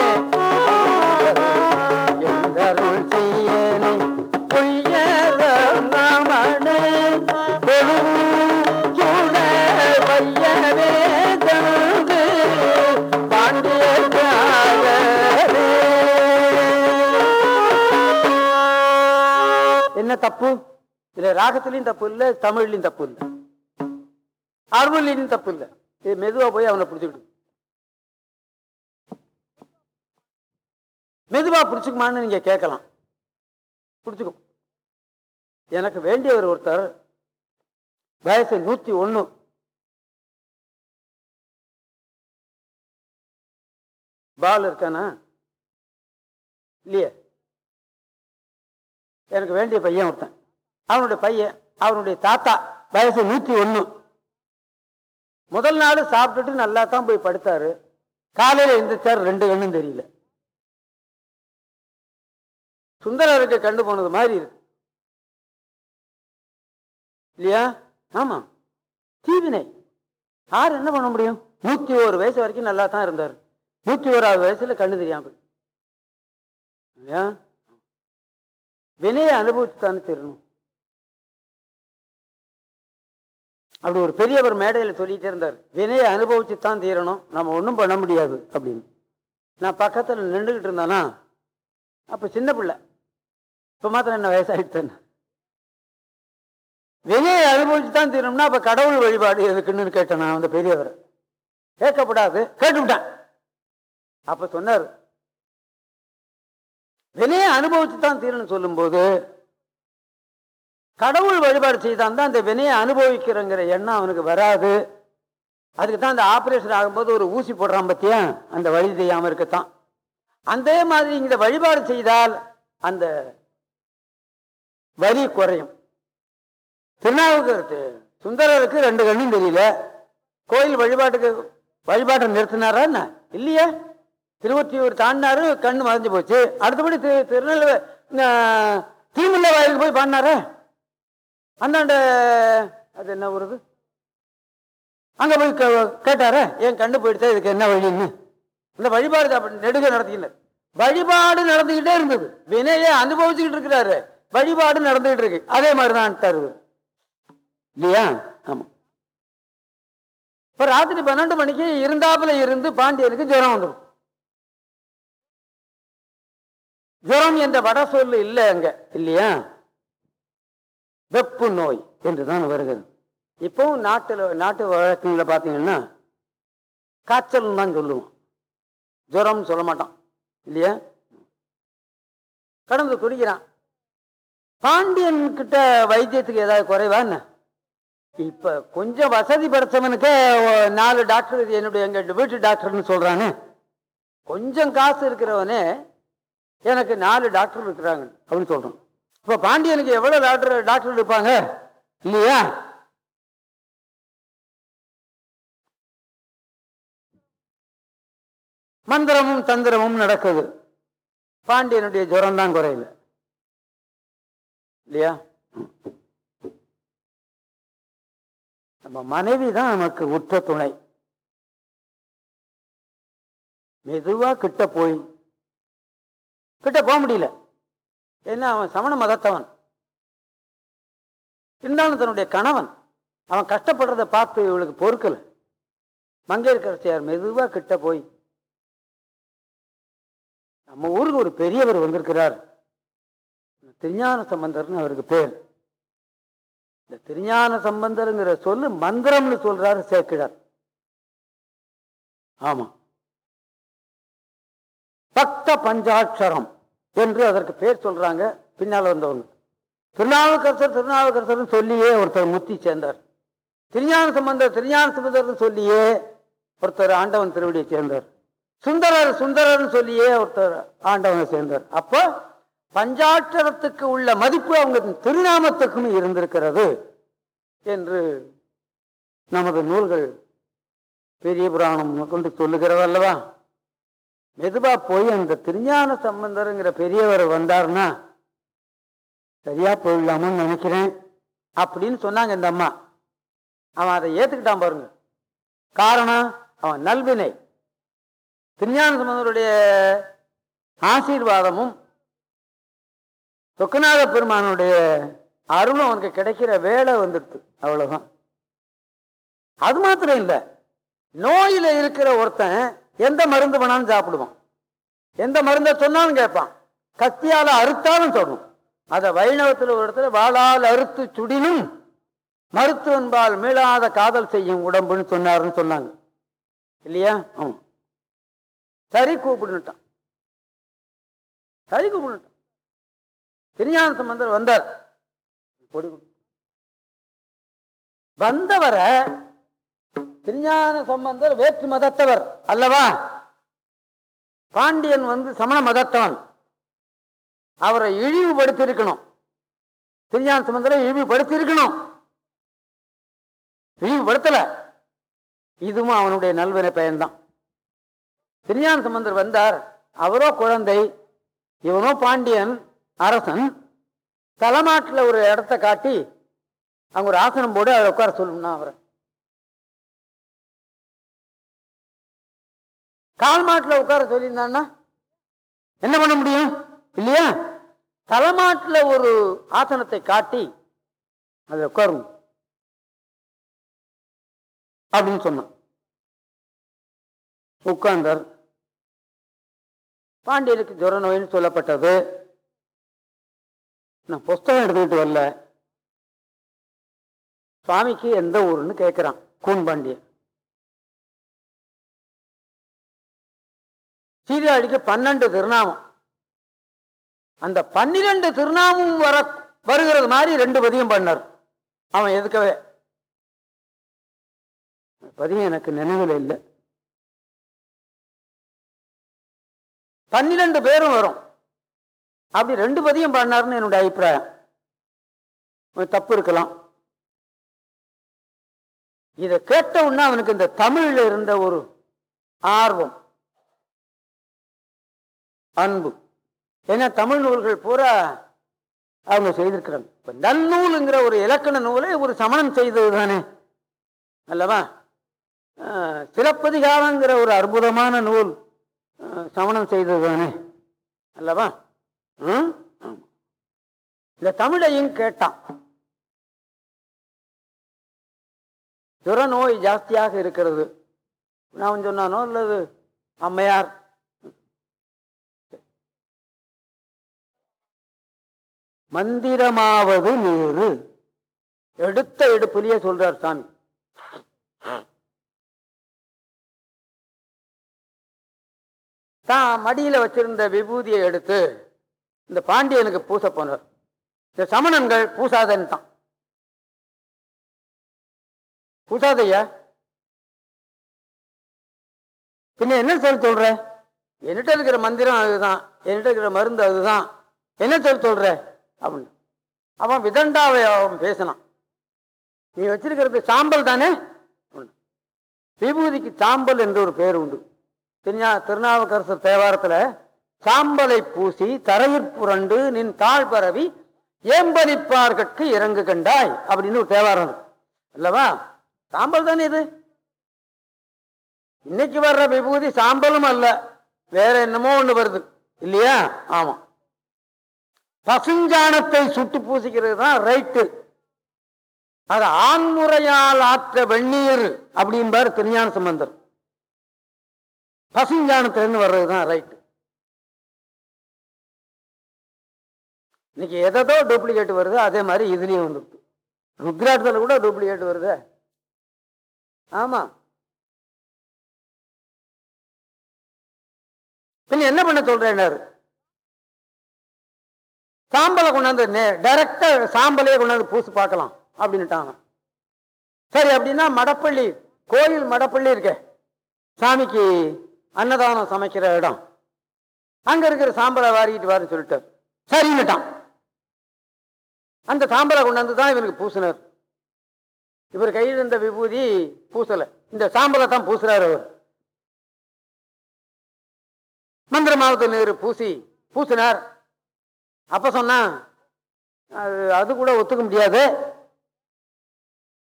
ராகத்திலையும் தப்பு இல்லை தமிழ்லையும் தப்பு இல்லை. அருள்லையும் தப்பு இல்லை. இது மெதுவாக போய் அவனை பிடிச்சிக்கிட்டு மெதுவாக பிடிச்சிக்குமான்னு நீங்க கேட்கலாம். பிடிச்சிக்கும் எனக்கு வேண்டியவர் ஒருத்தர் வயசு நூத்தி ஒன்று பால் இருக்கானா? இல்லையே. எனக்கு வேண்டிய பையன் ஒருத்தன். அவனுடைய பையன் அவனுடைய தாத்தா வயசு நூற்றி ஒன்று முதல் நாள் சாப்பிட்டுட்டு நல்லா தான் போய் படுத்தாரு. காலையில் எழுந்திரிச்சார் ரெண்டு கண்ணும் தெரியல. சுந்தரருக்கு கண்டு போனது மாதிரி இருக்கு. இல்லையா? ஆமா. தீவினை. யார் என்ன பண்ண முடியும்? நூத்தி ஒரு வயசு வரைக்கும் நல்லா தான் இருந்தார். நூத்தி ஓராவது வயசுல கண்ணு தெரியாம இல்லையா? வினையை அனுபவிச்சு தானே தெரியணும் அப்படி ஒரு பெரியவர் மேடையில் சொல்லிட்டே இருந்தார். வினையை அனுபவிச்சு தான் தீரணும். நம்ம ஒன்றும் பண்ண முடியாது அப்படின்னு. நான் பக்கத்தில் நின்றுக்கிட்டு இருந்தானா அப்போ சின்ன பிள்ளை இப்போ மாத்திரம் என்ன வயசாகிட்டு வினையை அனுபவிச்சு தான் தீரணும்னா அப்போ கடவுள் வழிபாடு எதுக்குன்னு கேட்டேன் நான் அந்த பெரியவர். கேட்கப்படாது கேட்டுவிட்டேன். அப்போ சொன்னார் வினையை அனுபவிச்சு தான் தீரணும் சொல்லும்போது கடவுள் வழிபாடு செய்தான் தான் அந்த வினையை அனுபவிக்கிறங்கிற எண்ணம் அவனுக்கு வராது. அதுக்கு தான் அந்த ஆப்ரேஷன் ஆகும்போது ஒரு ஊசி போடுறான் பத்தியா அந்த வழி தெரியாமல் இருக்கத்தான். அதே மாதிரி இந்த வழிபாடு செய்தால் அந்த வரி குறையும். திருநாவுக்கரசு சுந்தரருக்கு ரெண்டு கண்ணும் தெரியல. கோயில் வழிபாட்டுக்கு வழிபாட்டை நிறுத்தினாரா என்ன? இல்லையே. திருவொற்றியூர் தாண்டினாரு கண்ணு மறைஞ்சு போச்சு. அடுத்தபடி திரு திருநெல்வேலி தீமுல்ல வயலுக்கு போய் பாடினாரா. அந்தாண்ட அது என்ன ஊருது அங்கே போய் கே- கேட்டாரே? என் கண்டு போயிடுச்சா? இதுக்கு என்ன வழின்னு இந்த வழிபாடு அப்படி நெடுக நடத்திக்கிட்டு வழிபாடு நடந்துகிட்டே இருந்தது. வினையை அனுபவிச்சுக்கிட்டு இருக்கிறாரு. வழிபாடு நடந்துகிட்டு இருக்கு. அதே மாதிரி தான் தருவது இல்லையா? ஆமா. இப்ப ராத்திரி பன்னெண்டு மணிக்கு இருந்தாப்புல இருந்து பாண்டியனுக்கு ஜுரம் வந்துடும் ஜுரம் என்ற வட சொல்லு இல்லை அங்க. இல்லையா? வெப்பு நோய் என்றுதான் வருகிறது. இப்போவும் நாட்டில் நாட்டு வழக்கங்களில் பார்த்தீங்கன்னா காய்ச்சல் தான் சொல்லுவோம். ஜுரம்னு சொல்ல மாட்டான். இல்லையா? கடந்து குடிக்கிறான். பாண்டியன் கிட்ட வைத்தியத்துக்கு ஏதாவது குறைவா என்ன? இப்போ கொஞ்சம் வசதி படைத்தவனுக்கு நாலு டாக்டர் இது என்னுடைய எங்கள் வீட்டு டாக்டர்னு சொல்கிறானே கொஞ்சம் காசு இருக்கிறவனே எனக்கு நாலு டாக்டர் இருக்கிறாங்க அப்படின்னு சொல்கிறோம் இப்போ பாண்டியனுக்கு எவ்வளோ டாக்டர் டாக்டர் இருப்பாங்க? இல்லையா? மந்திரமும் தந்திரமும் நடக்குது. பாண்டியனுடைய ஜுரம் தான் குறையில இல்லையா? நம்ம மனைவி தான் நமக்கு உற்ற துணை. மெதுவா கிட்ட போய் கிட்ட போக முடியல. ஏன்னா அவன் சமண மதத்தவன். இருந்தாலும் தன்னுடைய கணவன் அவன் கஷ்டப்படுறதை பார்த்து இவளுக்கு பொறுக்கல. மங்கையர்கரசியார் மெதுவாக கிட்ட போய் நம்ம ஊருக்கு ஒரு பெரியவர் வந்திருக்கிறார். திருஞான சம்பந்தர்னு அவருக்கு பேர். இந்த திருஞான சம்பந்தருங்கிற சொல்லு மந்திரம்னு சொல்றாரு சேக்கிழார். ஆமா. பக்த பஞ்சாட்சரம். என்று அதற்கு பேர் சொல்றாங்க. பின்னால் வந்தவங்க. திருநாவுக்கரசர் திருநாவுக்கரசர்னு சொல்லியே ஒருத்தர் முத்தி சேர்ந்தார். திருஞான சம்பந்தர் திருஞான சம்பந்தர்னு சொல்லியே ஒருத்தர் ஆண்டவன் திருவடியை சேர்ந்தார். சுந்தரர் சுந்தரர்னு சொல்லியே ஒருத்தர் ஆண்டவனை சேர்ந்தார். அப்போ பஞ்சாட்சரத்துக்கு உள்ள மதிப்பு அவங்க திருநாமத்துக்கும் இருந்திருக்கிறது என்று நமது நூல்கள் பெரிய புராணம் கொண்டு சொல்லுகிறதல்லவா? மெதுவாக மெதுவா போய் அந்த திருஞான சம்பந்தருங்கிற பெரியவர் வந்தாருன்னா சரியா போயிடலாமோன்னு நினைக்கிறேன் அப்படின்னு சொன்னாங்க இந்த அம்மா. அவன் அதை ஏத்துக்கிட்டான் பாருங்க. காரணம் அவன் நல்வினை. திருஞான சம்பந்தருடைய ஆசீர்வாதமும் சொக்கநாத பெருமானுடைய அருளும் அவனுக்கு கிடைக்கிற வேலை வந்துடுது அவ்வளவுதான். அது மாத்திரம் இல்லை நோயில இருக்கிற ஒருத்தன் எந்த மருந்து வேணாலும் சாப்பிடுவான். எந்த மருந்தை சொன்னாலும் கேட்பான். கத்தியால் அறுத்தாலும் சொல்லும். அத வைணவத்தில் ஒரு இடத்துல வாழால் அறுத்து சுடினும் மருத்துவன்பால் மீளாத காதல் செய்யும் உடம்புன்னு சொன்னாருன்னு சொன்னாங்க. இல்லையா? ஆமா. சரி கூப்பிடுட்டான் சரி கூப்பிடுட்டான் திருஞான சம்பந்தர் வந்தார். வந்தவரை திருஞான சம்பந்தர் வேற்று மதத்தவர் அல்லவா? பாண்டியன் வந்து சமண மதத்தவன். அவரை இழிவுபடுத்தியிருக்கணும். திருஞான சம்பந்தரை இழிவுபடுத்தியிருக்கணும். இழிவுபடுத்தல. இதுவும் அவனுடைய நல்வினை பயன்தான். திருஞான சம்பந்தர் வந்தார். அவரோ குழந்தை இவனோ பாண்டியன் அரசன். தலைமாட்டில் ஒரு இடத்த காட்டி அங்க ஒரு ஆசனம் போடு அவரை உட்கார சொல்லணும்னா அவரை. கால் மாட்டில் உட்கார சொல்லியிருந்தான்னா என்ன பண்ண முடியும்? இல்லையா? தலைமாட்டில் ஒரு ஆசனத்தை காட்டி அதை உட்காருங்க. அப்படின்னு சொன்னான். உட்கார்ந்தார். பாண்டியனுக்கு ஜுர நோயின்னு சொல்லப்பட்டது. நான் புஸ்தகம் எடுத்துக்கிட்டு வரல. சுவாமிக்கு எந்த ஊருன்னு கேட்குறான் கூன் பாண்டியன். சீர்காழிக்கு பன்னெண்டு திருநாமம். அந்த பன்னிரெண்டு திருநாமும் வர வருகிறது மாதிரி ரெண்டு பதியம் பண்ணார். அவன் எதுக்கவே? பதியம் எனக்கு நினைவில் இல்லை. பன்னிரெண்டு பேரும் வரும். அப்படி ரெண்டு பதியம் பண்ணாருன்னு என்னுடைய அபிப்பிராயம். கொஞ்சம் தப்பு இருக்கலாம். இதை கேட்ட உடனே அவனுக்கு இந்த தமிழில் இருந்த ஒரு ஆர்வம் அன்பு. ஏன்னா தமிழ் நூல்கள் பூரா அவங்க செய்திருக்கிறாங்க. இப்ப நன்னூலுங்கிற ஒரு இலக்கண நூலை ஒரு சமணம் செய்தது தானே அல்லவா? ஆஹ், சிலப்பதிகாரங்கிற ஒரு அற்புதமான நூல் சமணம் செய்தது தானே அல்லவா? ம்? இந்த தமிழையும் கேட்டான். ஜுர நோய் ஜாஸ்தியாக இருக்கிறது. நான் சொன்னானோ அல்லது அம்மையார் மந்திரமாவது நீரு. எடுத்த எடுப்புலயே சொல்றார் சாமி. தான் மடியில வச்சிருந்த விபூதியை எடுத்து இந்த பாண்டியனுக்கு பூச போனார். இந்த சமணன்கள் பூசாதன் தான். பூசாதையா பின்ன என்ன சொல்ல சொல்ற? என்கிட்ட இருக்கிற மந்திரம் அதுதான். என்கிட்ட இருக்கிற மருந்து அதுதான். என்ன சொல்ல சொல்ற? அப்படின்னு. அவன் விதண்டாவை அவன் பேசினான். நீ வச்சிருக்கிறது சாம்பல் தானே? விபூதிக்கு சாம்பல் என்று ஒரு பேர் உண்டு. திருஞா திருநாவுக்கரசர் தேவாரத்தில் சாம்பலை பூசி தரையிற் புரண்டு நின் தாழ் பரவி ஏம்பலிப்பார்கட்கு இறங்கு கண்டாய் அப்படின்னு ஒரு தேவாரம் அல்லவா? சாம்பல் தானே இது? இன்னைக்கு வர்ற விபூதி சாம்பலும் அல்ல. வேற என்னமோ ஒன்று வருது. இல்லையா? ஆமாம் பசுஞ்சானத்தை சுட்டு பூசிக்கிறது தான் ரைட்டு அது ஆண்முறையால் ஆற்ற வெந்நீர் அப்படிம்பாரு திருஞான சம்பந்தர். பசுஞ்சாணத்திலிருந்து வர்றதுதான் ரைட்டு இன்னைக்கு எதோ டூப்ளிகேட் வருது அதே மாதிரி இதுலயும் வந்துருக்கு ருத்ராட்டத்தில் கூட டூப்ளிகேட் வருது. ஆமா. பின் என்ன பண்ண சொல்றேன்னாரு? சாம்பலை கொண்டாந்து டைரக்டா சாம்பலையே கொண்டாந்து பூசி பார்க்கலாம் அப்படின்னுட்டாங்க. சரி அப்படின்னா மடப்பள்ளி கோயில் மடப்பள்ளி இருக்கே. சாமிக்கு அன்னதானம் சமைக்கிற இடம். அங்க இருக்கிற சாம்பலை வாரிக்கிட்டு வாரு சொல்லிட்டு சரின்னுட்டான். அந்த சாம்பலை கொண்டாந்து தான் இவனுக்கு பூசினார். இவர் கையில் இருந்த விபூதி பூசல. இந்த சாம்பலை தான் பூசுறாரு அவர். மந்திர மாவட்ட நேரு பூசி பூசினார். அப்ப சொன்னான் அது கூட ஒத்துக்க முடியாது.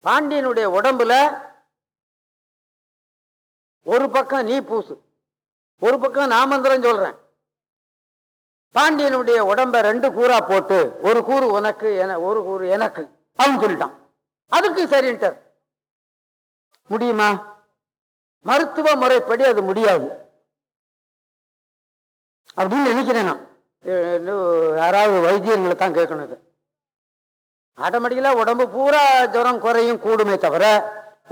பாண்டியனுடைய உடம்புல ஒரு பக்கம் நீ பூசு ஒரு பக்கம் நான் மந்திரம் சொல்றேன். பாண்டியனுடைய உடம்ப ரெண்டு கூறா போட்டு ஒரு கூறு உனக்கு என ஒரு கூறு எனக்கு அவன் சொல்லிட்டான். அதுக்கு சரின்ட்டார் முடியுமா? மருத்துவ முறைப்படி அது முடியாது. அப்படின்னு நினைக்கிறேன் நான். யாராவது வைத்தியர்களை தான் கேட்கணும் இது. ஆட்டோமேட்டிக்கலாக உடம்பு பூரா ஜுரம் குறையும் கூடுமே தவிர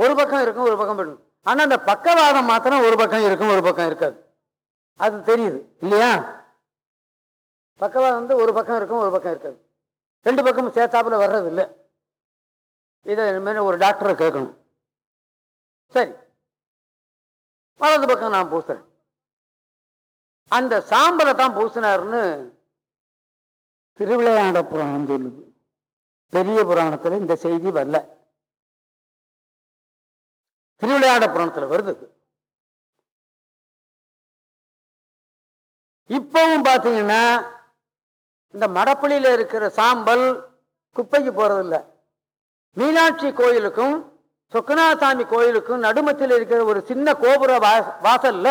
ஒரு பக்கம் இருக்கும் ஒரு பக்கம் பண்ணும் ஆனால் அந்த பக்கவாதம் மாத்திரம் ஒரு பக்கம் இருக்கும் ஒரு பக்கம் இருக்காது. அது தெரியுது இல்லையா? பக்கவாதம் வந்து ஒரு பக்கம் இருக்கும் ஒரு பக்கம் இருக்காது. ரெண்டு பக்கமும் சேர்த்தாப்புல வர்றது இல்லை இதை இனிமேல் ஒரு டாக்டரை கேட்கணும். சரி. வலது பக்கம் நான் பூசுறேன். அந்த சாம்பலை தான் பூசினார்னு திருவிளையாட புராணம் சொல்லுது. பெரிய புராணத்தில் இந்த செய்தி வரல. திருவிளையாட புராணத்தில் வருது இப்பவும் பார்த்தீங்கன்னா இந்த மடப்பள்ளியில இருக்கிற சாம்பல் குப்பைக்கு போறதில்ல. மீனாட்சி கோயிலுக்கும் சொக்கநாசாமி கோயிலுக்கும் நடுமத்தில் இருக்கிற ஒரு சின்ன கோபுர வாச- வாசல்ல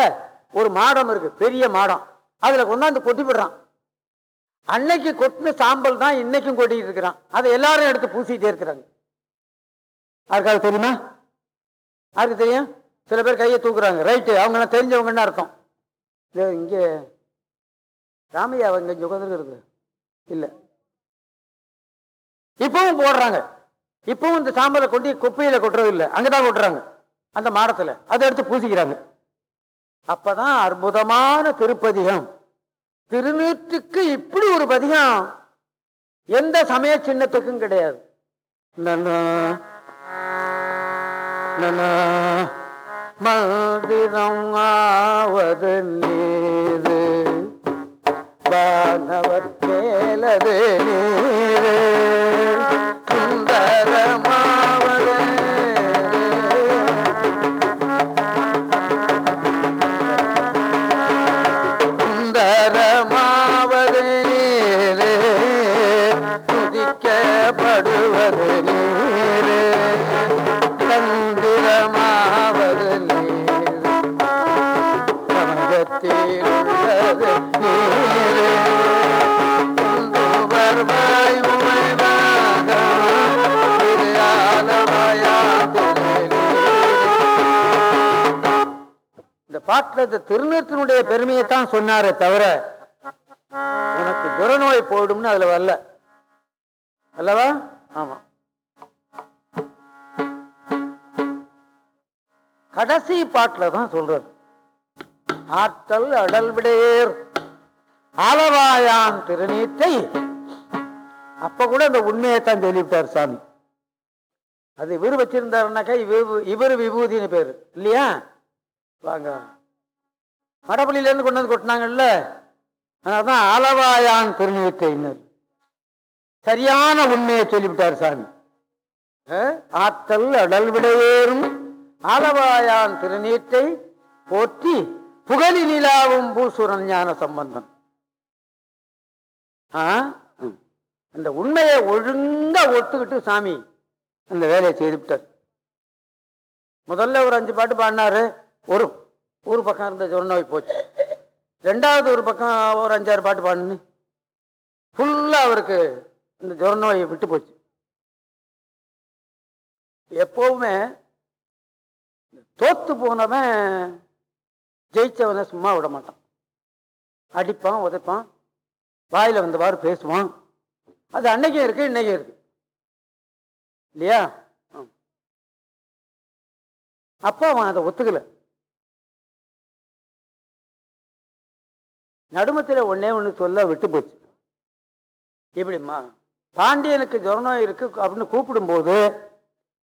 ஒரு மாடம் இருக்கு பெரிய மாடம். அதுல கொண்டாந்து கொட்டி விடுறான் அன்னைக்கு கொட்டின சாம்பல் தான் இன்னைக்கும் கொட்டிட்டு இருக்கிறான். அதை எல்லாரும் எடுத்து பூசிட்டே இருக்கிறாங்க. யாருக்காவது தெரியுமா? யாருக்கு தெரியும்? சில பேர் கையை தூக்குறாங்க. ரைட்டு அவங்கெல்லாம் தெரிஞ்சவங்கன்னு அர்த்தம்? இது இங்கே ராமையா அவங்க இங்கே உட்காந்துருக்கு இல்லை. இப்பவும் போடுறாங்க. இப்பவும் இந்த சாம்பலை கொண்டு குப்பையில கொட்டுறது இல்லை. அங்கதான் கொட்டுறாங்க. அந்த மாடத்துல. அதை எடுத்து பூசிக்கிறாங்க. அப்பதான் அற்புதமான திருப்பதிகம். திருநூற்றுக்கு இப்படி ஒரு பதிகம். எந்த சமய சின்னத்துக்கும் கிடையாது. மந்திரம் ஆவது நீரு. பானவர் கேலது நீரு. சுந்தரமாவது பாட்டுல திருநூற்றினுடைய பெருமையை தான் சொன்னாரே தவிர உனக்கு துரநோய் போடும்னு அதுல வரல. அல்லவா? ஆமா. கடைசி பாட்டில் தான் சொல்றது. ஆற்றல் அடல் விடையேர் ஆலவாயான் திருநீற்றை. அப்ப கூட இந்த உண்மையை தான் சொல்லிவிட்டார் சாமி. அது இவர் வச்சிருந்தாருனாக்கா இவர் இவர் விபூதின்னு பேரு. இல்லையா? வாங்க. மடப்பள்ளியிலேருந்து கொண்டு வந்து கொட்டினாங்கல்ல? அதனால்தான் அளவாயான் திருநீற்றையினர் சரியான உண்மையை சொல்லிவிட்டார் சாமி. அஹ், ஆற்றல் அடல் விடையேறும். ஆலவாயான் திருநீற்றை போற்றி புகழி நிலாவும் பூசூரன் ஞான சம்பந்தம் ஆ? ம். அந்த உண்மையை ஒழுங்கா ஒத்துக்கிட்டு சாமி அந்த வேலையை செய்துவிட்டார். முதல்ல ஒரு அஞ்சு பாட்டு பாடினாரு. ஒரு ஒரு பக்கம் இருந்த ஜுர போச்சு. ரெண்டாவது ஒரு பக்கம் ஒரு அஞ்சாறு பாட்டு பாடுன்னு ஃபுல்லாக அவருக்கு இந்த ஜுர விட்டு போச்சு. எப்போவுமே தோத்து போனவன் ஜெயிச்சவனை சும்மா விட மாட்டான். அடிப்பான் உதைப்பான் வாயில் வந்தவாறு பேசுவான். அது அன்னைக்கும் இருக்கு இன்னைக்கும் இருக்கு. இல்லையா? அப்போ அவன் அதை ஒத்துக்கலை. நடுமத்தில் ஒன்னே ஒன்று சொல்ல விட்டு போச்சு. இப்படிம்மா பாண்டியனுக்கு ஜுரம் இருக்கு அப்படின்னு கூப்பிடும்போது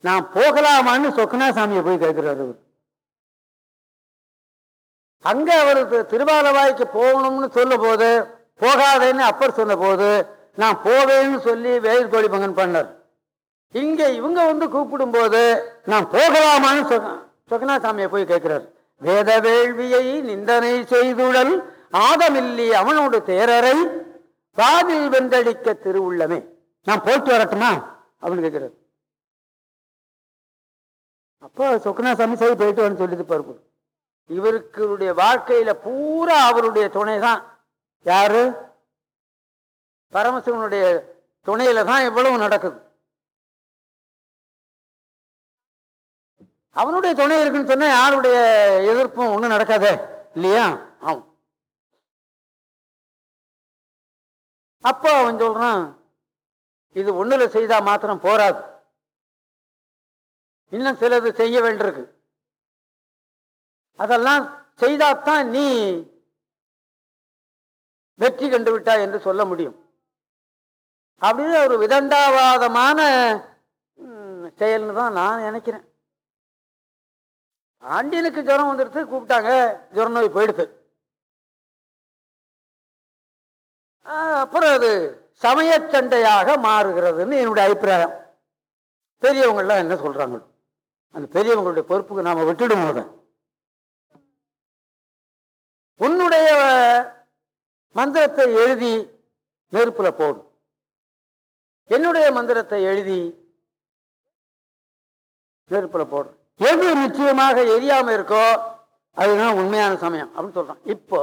நான் போகலாமான்னு சொக்கனா சாமியை போய் கேட்கிறாரு அவர். அங்க அவருக்கு திருவாலவாய்க்கு போகணும்னு சொல்லும் போது போகாதேன்னு அப்பர் சொன்ன போது நான் போவேன்னு சொல்லி வேல் கோழி பங்கன் பண்ணார். இங்க இவங்க வந்து கூப்பிடும் போது நான் போகலாமான்னு சொக்க- சொக்கனா சாமியை போய் கேட்கிறார். வேத வேள்வியை நிந்தனை செய்துடல் ஆதமில்லி அவனோடு தேரரை வாதில் வென்றடிக்க திருவுள்ளமே. நான் போயிட்டு வரட்டுமா? அப்படின்னு கேட்கிறார். அப்போ சொக்கனாசாமி சரி போயிட்டு வந்து சொல்லிட்டு பருப்பு இவருக்குடைய வாழ்க்கையில பூரா அவருடைய துணை தான் யாரு? பரமசிவனுடைய துணையில தான் இவ்வளவு நடக்குது. அவனுடைய துணை இருக்குன்னு சொன்னா யாருடைய எதிர்ப்பும் ஒன்றும் நடக்காதே இல்லையா? ஆமாம் அப்போ அவன் சொல்கிறான் இது ஒன்றில் செய்தால் மாத்திரம் போராது. இன்னும் சிலது செய்ய வேண்டியிருக்கு. அதெல்லாம் செய்தாத்தான் நீ வெற்றி கண்டு விட்டாய் என்று சொல்ல முடியும். அப்படின்னு ஒரு விதண்டாவாதமான செயல்னு தான் நான் நினைக்கிறேன். ஆண்டியனுக்கு ஜுரம் வந்துடுத்து கூப்பிட்டாங்க ஜுரம் நோய் போயிடுது. அப்புறம் அது சமயச் சண்டையாக மாறுகிறதுன்னு என்னுடைய அபிப்பிராயம். பெரியவங்கள்லாம் என்ன சொல்றாங்க? அந்த பெரியவங்களுடைய பொறுப்புக்கு நாம விட்டுடும் போது. உன்னுடைய மந்திரத்தை எழுதி நெருப்புல போடும் என்னுடைய மந்திரத்தை எழுதி நெருப்புல போடும் எது நிச்சயமாக எரியாம இருக்கோ அதுதான் உண்மையான சமயம் அப்படின்னு சொல்றான். இப்போ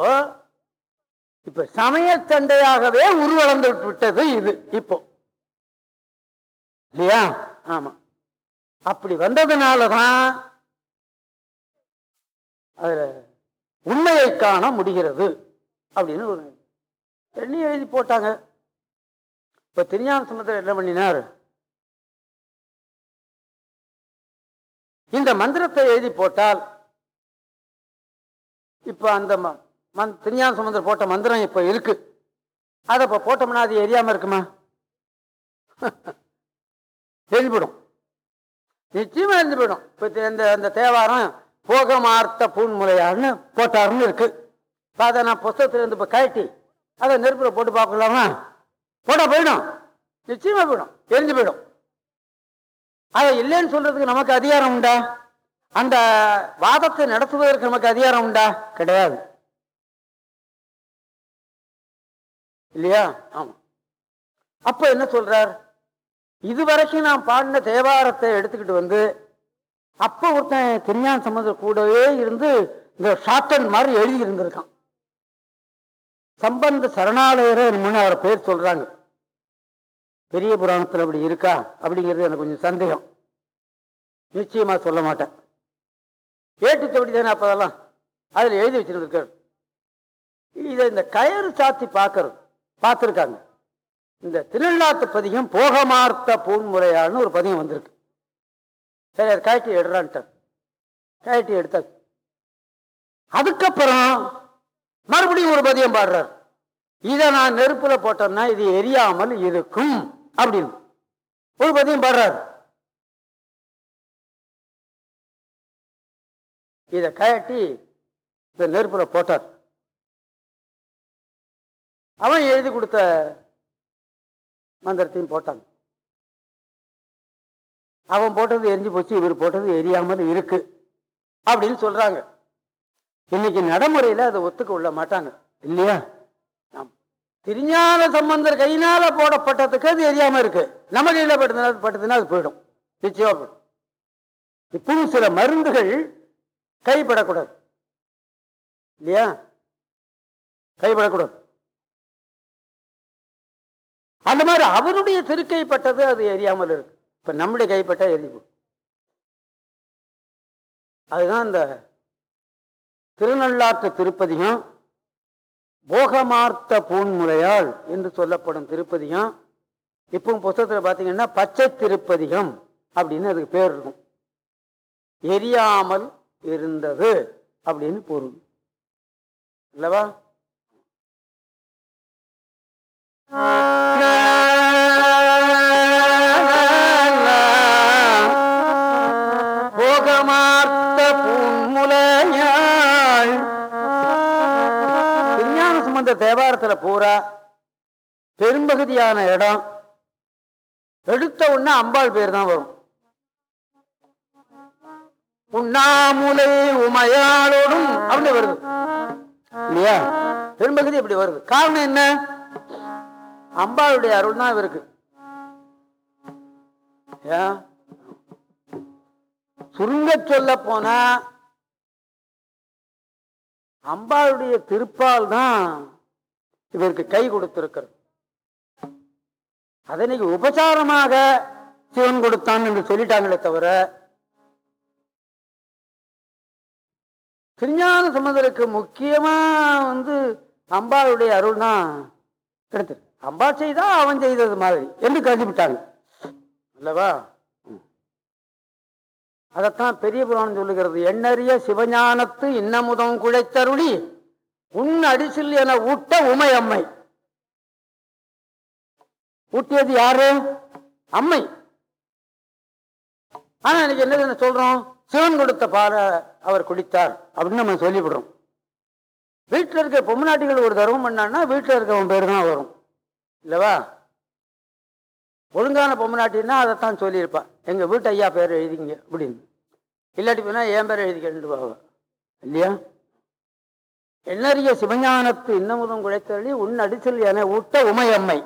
இப்ப சமய சண்டையாகவே உருவளர்ந்து விட்டது இது இப்போ. இல்லையா? ஆமா. அப்படி வந்ததுனாலதான் அதுல உண்மையை காண முடிகிறது அப்படின்னு ஒரு எண்ணி எழுதி போட்டாங்க. இப்ப திருஞான சமுத்திரம் என்ன பண்ணினார்? இந்த மந்திரத்தை எழுதி போட்டால் இப்ப அந்த ம- மந் திருஞான சுமந்தர் போட்ட மந்திரம் இப்போ இருக்கு. அதை இப்போ போட்டோம்னா அது எரியாமல் இருக்குமா? (laughs) எரிஞ்சுவிடும் நிச்சயமா எரிஞ்சு போயிடும் இப்போ இந்த அந்த தேவாரம் போக மார்த்த பூன்முலையார்னு போட்டாருன்னு இருக்கு. இப்போ அதை நான் புஸ்தகத்துல இப்போ கழட்டி அதை நெருப்பில் போட்டு பார்க்கலாமா? போட போயிடும். நிச்சயமாக போயிடும். எரிஞ்சு போயிடும். அதை இல்லைன்னு சொல்றதுக்கு நமக்கு அதிகாரம் உண்டா? அந்த வாதத்தை நடத்துவதற்கு நமக்கு அதிகாரம் உண்டா? கிடையாது. இல்லையா? ஆமா. அப்ப என்ன சொல்றார்? இதுவரைக்கும் நான் பாடின தேவாரத்தை எடுத்துக்கிட்டு வந்து அப்ப ஒருத்தன் திருஞான சம்பந்த கூடவே இருந்து இந்த ஷார்டன் மாதிரி எழுதி இருந்திருக்கான். சம்பந்த சரணாலயர் என்னமோன்னு அவரை பேர் சொல்றாங்க. பெரிய புராணத்தில் அப்படி இருக்கா? அப்படிங்கிறது எனக்கு கொஞ்சம் சந்தேகம். நிச்சயமா சொல்ல மாட்டேன். ஏட்டுச்சபடி தானே அப்பதெல்லாம் அதில் எழுதி வச்சிருந்திருக்காரு. இதை இந்த கயறு சாத்தி பார்க்கறது பார்த்துருக்காங்க. இந்த திருநாட்டு பதிகம் போகமார்த்த பூன்முறையாள்னு ஒரு பதிகம் வந்திருக்கு. சரி அது கயட்டி எடுறான்ட்டார். கயட்டி எடுத்தார். அதுக்கப்புறம் மறுபடியும் ஒரு பதியம் பாடுறார். இதை நான் நெருப்புல போட்டோம்னா இது எரியாமல் இருக்கும் அப்படின்னு. ஒரு பதியம் பாடுறார். இதை கயட்டி இந்த நெருப்புல போட்டார். அவன் எழுதி கொடுத்த மந்திரத்தையும் போட்டாங்க அவன் போட்டது எரிஞ்சு போச்சு இவர் போட்டது எரியாமல் இருக்கு அப்படின்னு சொல்றாங்க. இன்னைக்கு நடைமுறையில அதை ஒத்துக்க கொள்ள மாட்டாங்க. இல்லையா? திருஞான சம்பந்தர் கையினால போடப்பட்டதுக்கு அது எரியாம இருக்கு. நம்ம கையில பட்டதுனா பட்டதுன்னா அது போயிடும். நிச்சயமா போயிடும். இப்பவும் சில மருந்துகள் கைப்படக்கூடாது. இல்லையா? கைப்படக்கூடாது. அந்த மாதிரி அவருடைய திருக்கைப்பட்டது அது எரியாமல் இருக்கு. இப்ப நம்முடைய கைப்பட்டா எரிவு அதுதான் இந்த திருநள்ளாற்று திருப்பதியும் போகமார்த்த பூன்முலையாள் என்று சொல்லப்படும் திருப்பதிகம். இப்போ புத்தகத்தில் பார்த்தீங்கன்னா பச்சை திருப்பதிகம் அப்படின்னு அதுக்கு பேர் இருக்கும். எரியாமல் இருந்தது அப்படின்னு பொருள். இல்லவா தேவாரத்துல பூரா பெரும்பகுதியான இடம். எடுத்த உடனே அம்பாள் பேர் தான் வரும். உண்ணாமுலை உமையாளோடும் அப்படி வருது. இல்லையா? பெரும்பகுதி இப்படி வருது. காரணம் என்ன? அம்பாளுடைய அருள் தான் இவருக்கு. சுருங்க சொல்ல போனா அம்பாளுடைய திருப்பால் தான் இவருக்கு கை கொடுத்திருக்கிறது. அதை இன்னைக்கு உபசாரமாக சிவன் கொடுத்தான் என்று சொல்லிட்டாங்களே தவிர திருஞான சம்பந்தருக்கு முக்கியமா வந்து அம்பாளுடைய அருள் தான் கிடைத்தது அம்பாள் செய்தா அவன் செய்தது மாதிரி என்று கருதி விட்டாங்க அல்லவா? அதைத்தான் பெரிய புராணம் சொல்லுகிறது. எண்ணறிய சிவஞானத்து இன்னமுதம் குழைத்தருளி உன் அடிசில் என ஊட்ட உமை அம்மை. ஊட்டியது யாரு? அம்மை. ஆனா இன்னைக்கு என்ன சொல்றோம்? சிவன் கொடுத்த பால அவர் குடித்தார் அப்படின்னு நம்ம சொல்லிவிடுறோம். வீட்டில் இருக்க பொம்மநாட்டிகள் ஒரு தர்மம் பண்ணான்னா வீட்டில் இருக்கவன் பேர் தான் வரும். இல்லவா? ஒழுங்கான பொம்மநாட்டின்னா அதைத்தான் சொல்லியிருப்பான். எங்கள் வீட்டு ஐயா பேர் எழுதிங்க அப்படின்னு. இல்லாட்டி போனால் என் பேர் எழுதிக்கிட்டு போவா இல்லையா? எண்ணறிய சிவஞானத்து இன்னமுதம் குழைத்தருளி உன் அடிச்சல் என ஊட்ட உமையம்மை.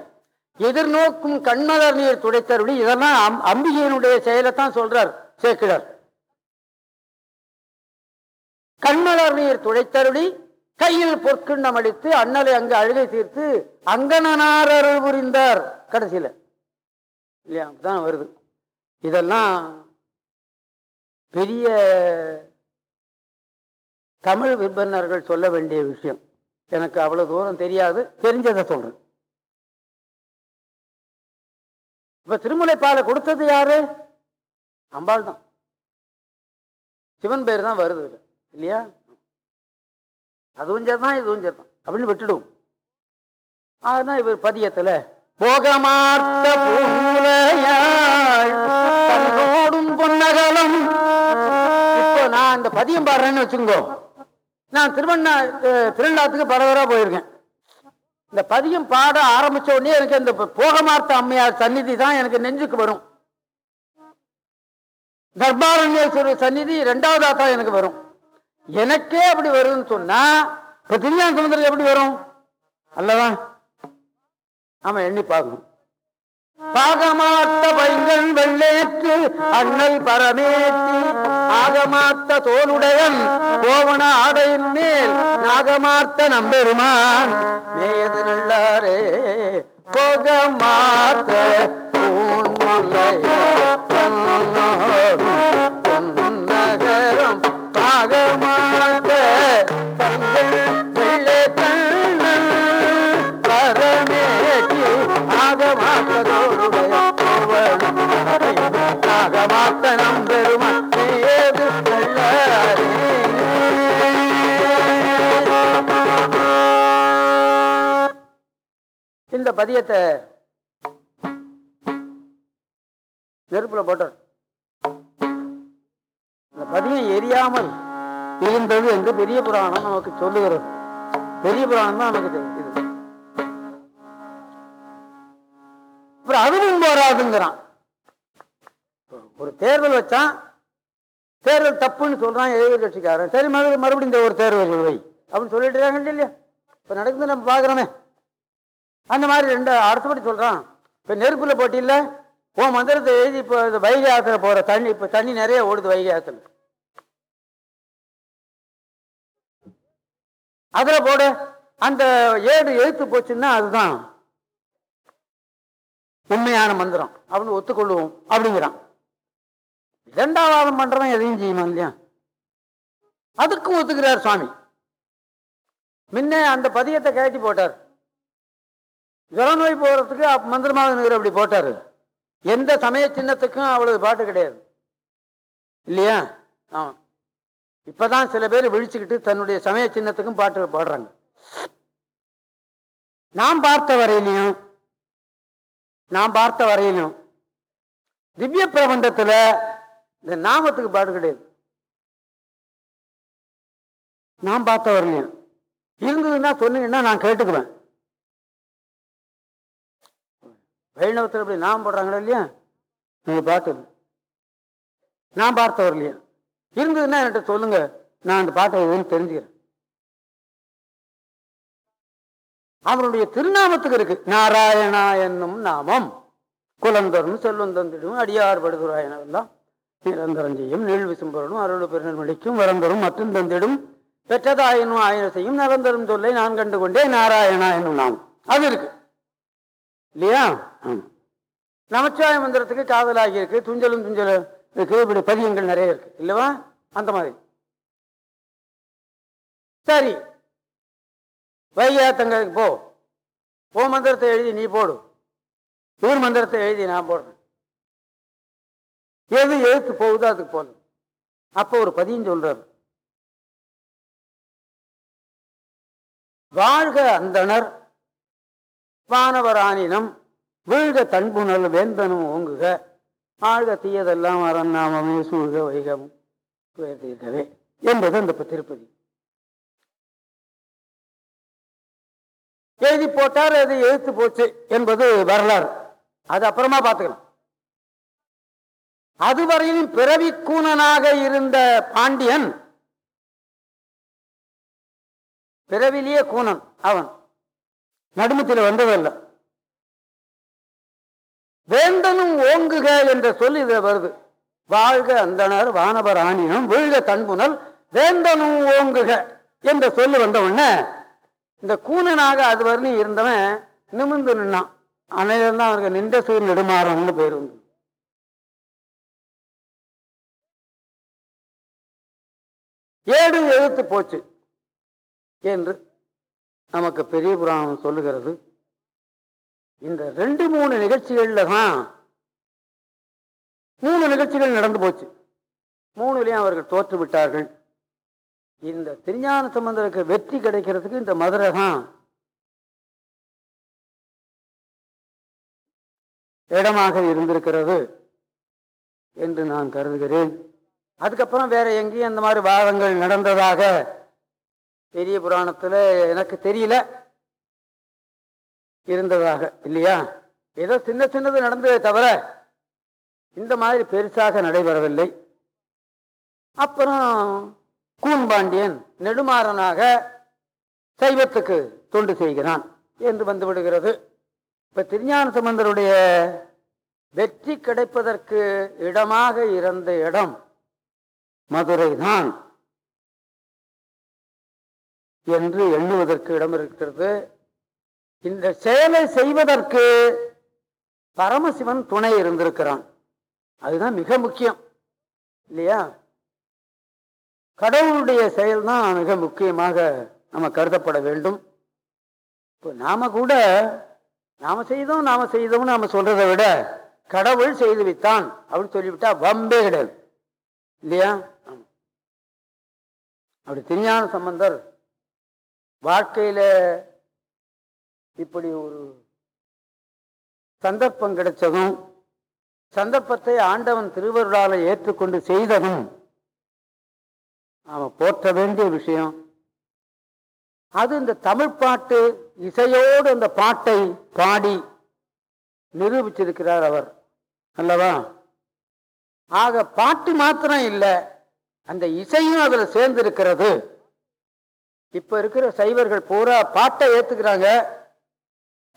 எதிர்நோக்கும் கண்மலர் நீர் துடைத்தருளி இதெல்லாம் அம்- அம்பிகையினுடைய செயலைத்தான் சொல்றார் சேக்கிடர் கண்மலர் நீர் துடைத்தருளி கையில் பொற்கிண்ணம் அடித்து அண்ணலை அங்கு அழுகை தீர்த்து அங்கனார் புரிந்தார் கடைசியில. இல்லையா? தான் வருது. இதெல்லாம் பெரிய தமிழ் விற்பனர்கள் சொல்ல வேண்டிய விஷயம். எனக்கு அவ்வளவு தூரம் தெரியாது. தெரிஞ்சதை சொல்றேன். இப்ப திருமுலைப்பாலை கொடுத்தது யாரு? அம்பாள் தான். சிவன் பேர் தான் வருது இல்லையா? அதுவும் சரிதான் இதுவும் சரிதான். அப்படின்னு விட்டுடுவோம். அதுதான் இவர் பதியத்துல போகமார்த்த பூங்குலையாள் பொன்னகலம். இப்போ நான் இந்த பதியம் பாடுறேன்னு வச்சுக்கோ நான் திருவண்ணா அஹ், திருநள்ளாத்துக்கு பரவரா போயிருக்கேன். இந்த பதியம் பாட ஆரம்பிச்ச உடனே எனக்கு இந்த போகமார்த்த அம்மையார் சந்நிதி தான் எனக்கு நெஞ்சுக்கு வரும். தர்பாரண்யேஸ்வரர் சந்நிதி ரெண்டாவதா தான் எனக்கு வரும். எனக்கே அப்படி வருதுன்னு சொன்னா இப்ப திருஞான சமுதிரம் எப்படி வரும்? அல்லவா? ஆமா எண்ணி பார்க்கணும். பாகமாத்த பைங்கன் வெள்ளேற்று அண்ணல் பரமேற்றி ஆகமாத்த தோளுடையன் கோவண ஆடையின் மேல் நாகமாத்த நம்பெருமான். மேயது நல்லாரே போகமாத்த நகரம் ஆகமாத்த நம்பெருமான் ஏது நல்லாரே. இந்த பதியத்தை நெருப்புல போட்டார் இந்த பதியம் எரியாமல் இருந்தது என்று பெரிய புராணம் நமக்கு சொல்லுகிறது. பெரிய புராணம் தான் நமக்கு தெரியும் அப்புறம் அதுவும் போராதுங்கிறான். ஒரு தேர்தல் வச்சான் தேர்தல் தப்புன்னு சொல்றான் எதிர்கட்சிக்காரன் சரி மறுபடியும் மறுபடியும் இந்த ஒரு தேர்தல் வை அப்படின்னு சொல்லிட்டு இருக்காங்க இல்லையா? இப்ப நடக்குது நம்ம பாக்குறோமே. அந்த மாதிரி ரெண்டு அடுத்தபடி சொல்றான். இப்ப நெருப்புல போட்டி ஓ மந்திரத்தை எழுதி இப்போ இந்த வைகை ஆத்துல போற தண்ணி இப்போ தண்ணி நிறைய ஓடுது வைகை ஆத்துல. அதுல போடு. அந்த ஏடு எழுத்து போச்சுன்னா அதுதான் உண்மையான மந்திரம் அப்படின்னு ஒத்துக்கொள்ளுவோம் அப்படிங்கிறான். இரண்டாவது பண்றவன் எதையும் செய்யணும் இல்லையா? அதுக்கும் ஒத்துக்கிறார் சுவாமி. முன்ன அந்த பதியத்தை கேட்டி போட்டார். ஜலநோய் போறதுக்கு அப்ப மந்திரமாக நீர் அப்படி போட்டாரு. எந்த சமய சின்னத்துக்கும் அவ்வளவு பாட்டு கிடையாது. இல்லையா? ஆமா. இப்பதான் சில பேர் விழிச்சுக்கிட்டு தன்னுடைய சமய சின்னத்துக்கும் பாட்டு பாடுறாங்க. நாம் பார்த்த வரையிலையும் நாம் பார்த்த வரையிலும் திவ்ய பிரபந்தத்துல இந்த நாமத்துக்கு பாடு கிடையாது. நான் பார்த்த வரலையும் இருந்ததுன்னா சொன்னீங்கன்னா நான் கேட்டுக்குவேன். வைணவத்தில் இப்படி நாம் போடுறாங்களா இல்லையா? நீங்க பாட்டு நான் பார்த்த வரலையா இருந்ததுன்னா என்கிட்ட சொல்லுங்க. நான் அந்த பாட்டை எதுன்னு தெரிஞ்சுக்கிறேன். அவனுடைய திருநாமத்துக்கு இருக்கு. நாராயணா என்னும் நாமம். குலந்தரும் செல்வந்தந்திடும் அடியார் படுதுராயனெல்லாம் தான் செய்யும் நீள் விசும்பரனும் அருள் பெருநெல்மணிக்கும் வரந்தரும் மற்றும் தந்திடும் பெற்றதாயினும் ஆயிரம் செய்யும் நிரந்தரம் சொல்லை நான் கண்டு கொண்டே நாராயணா என்னும் நாம். அது இருக்கு. இல்லையா? நமச்சிவாய மந்திரத்துக்கு காதலாகி இருக்கு துஞ்சலும் துஞ்சலும் இருக்கு இப்படி பதியங்கள் நிறைய இருக்கு. இல்லவா? அந்த மாதிரி. சரி. வைகாத்தங்களுக்கு போ. ஓ மந்திரத்தை எழுதி நீ போடு. ஊர் மந்திரத்தை எழுதி நான் போடுறேன். எது எழுத்து போகுதோ அதுக்கு போகணும். அப்போ ஒரு பதியும் சொல்றாரு. வாழ்க அந்தணர் வானவரானினம் வீழ்க தன்புணல் வேந்தனும் ஓங்குக ஆழ்க தீயதெல்லாம் அரண்நாமமே சூழ்க வைகமும் தீர்க்கவே என்பது அந்த திருப்பதி. எழுதி போட்டார் அது எழுத்து போச்சு என்பது வரலாறு. அது அப்புறமா பார்த்துக்கலாம். அதுவரையிலும் பிறவிக்கூனனாக இருந்த பாண்டியன் பிறவிலேயே கூனன் அவன். நடுமத்தில் வந்ததல்ல வேந்தனும் ஓங்குக என்ற சொல் இதுல வருது. வாழ்க அந்தனர் வானவர் ஆணினம் வீழ்க தன்புணல் வேந்தனும் ஓங்குக என்ற சொல்லு வந்த உடனே இந்த கூனனாக அது வரையும் இருந்தவன் நிமிந்து நின்னான். அனைவரும் தான் அவனுக்கு நின்ற சூர் நெடுமாறன்னு பேர் வந்து ஏடு எழுத்து போச்சு. என்று நமக்கு பெரிய புராணம் சொல்லுகிறது. இந்த ரெண்டு மூணு நிகழ்ச்சிகள்ல தான் மூணு நிகழ்ச்சிகள் நடந்து போச்சு. மூணுலையும் அவர்கள் தோற்று விட்டார்கள். இந்த திருஞான சம்பந்தருக்கு வெற்றி கிடைக்கிறதுக்கு இந்த மதுரை தான் இடமாக இருந்திருக்கிறது என்று நான் கருதுகிறேன். அதுக்கப்புறம் வேற எங்கேயும் அந்த மாதிரி வாதங்கள் நடந்ததாக பெரிய புராணத்தில் எனக்கு தெரியல. இருந்ததாக இல்லையா? ஏதோ சின்ன சின்னது நடந்ததே தவிர இந்த மாதிரி பெருசாக நடைபெறவில்லை. அப்புறம் கூன்பாண்டியன் நெடுமாறனாக சைவத்துக்கு தொண்டு செய்கிறான் என்று வந்து விடுகிறது இப்போ திருஞான சம்பந்தருடைய வெற்றி கிடைப்பதற்கு இடமாக இருந்த இடம் மதுரை தான் என்று எண்ணுவதற்கு இடம் இருக்கிறது. இந்த செயலை செய்வதற்கு பரமசிவன் துணை இருந்திருக்கிறான். அதுதான் மிக முக்கியம் இல்லையா? கடவுளுடைய செயல் தான் மிக முக்கியமாக நம்ம கருதப்பட வேண்டும். இப்போ நாம கூட நாம செய்தோம் நாம செய்தோம்னு நாம சொல்றதை விட கடவுள் செய்து வித்தான் அப்படின்னு சொல்லிவிட்டா வம்பே கிடையாது இல்லையா? அப்படி திருஞான சம்பந்தர் வாழ்க்கையில் இப்படி ஒரு சந்தர்ப்பம் கிடைச்சதும் சந்தர்ப்பத்தை ஆண்டவன் திருவருளால ஏற்றுக்கொண்டு செய்ததும் அவன் போற்ற வேண்டிய விஷயம். அது இந்த தமிழ் பாட்டு இசையோடு அந்த பாட்டை பாடி நிரூபிச்சிருக்கிறார் அவர். அல்லவா? ஆக பாட்டு மாத்திரம் இல்லை அந்த இசையும் அதில் சேர்ந்து இருக்கிறது இப்ப இருக்கிற சைவர்கள் பூரா பாட்டை ஏத்துக்கிறாங்க.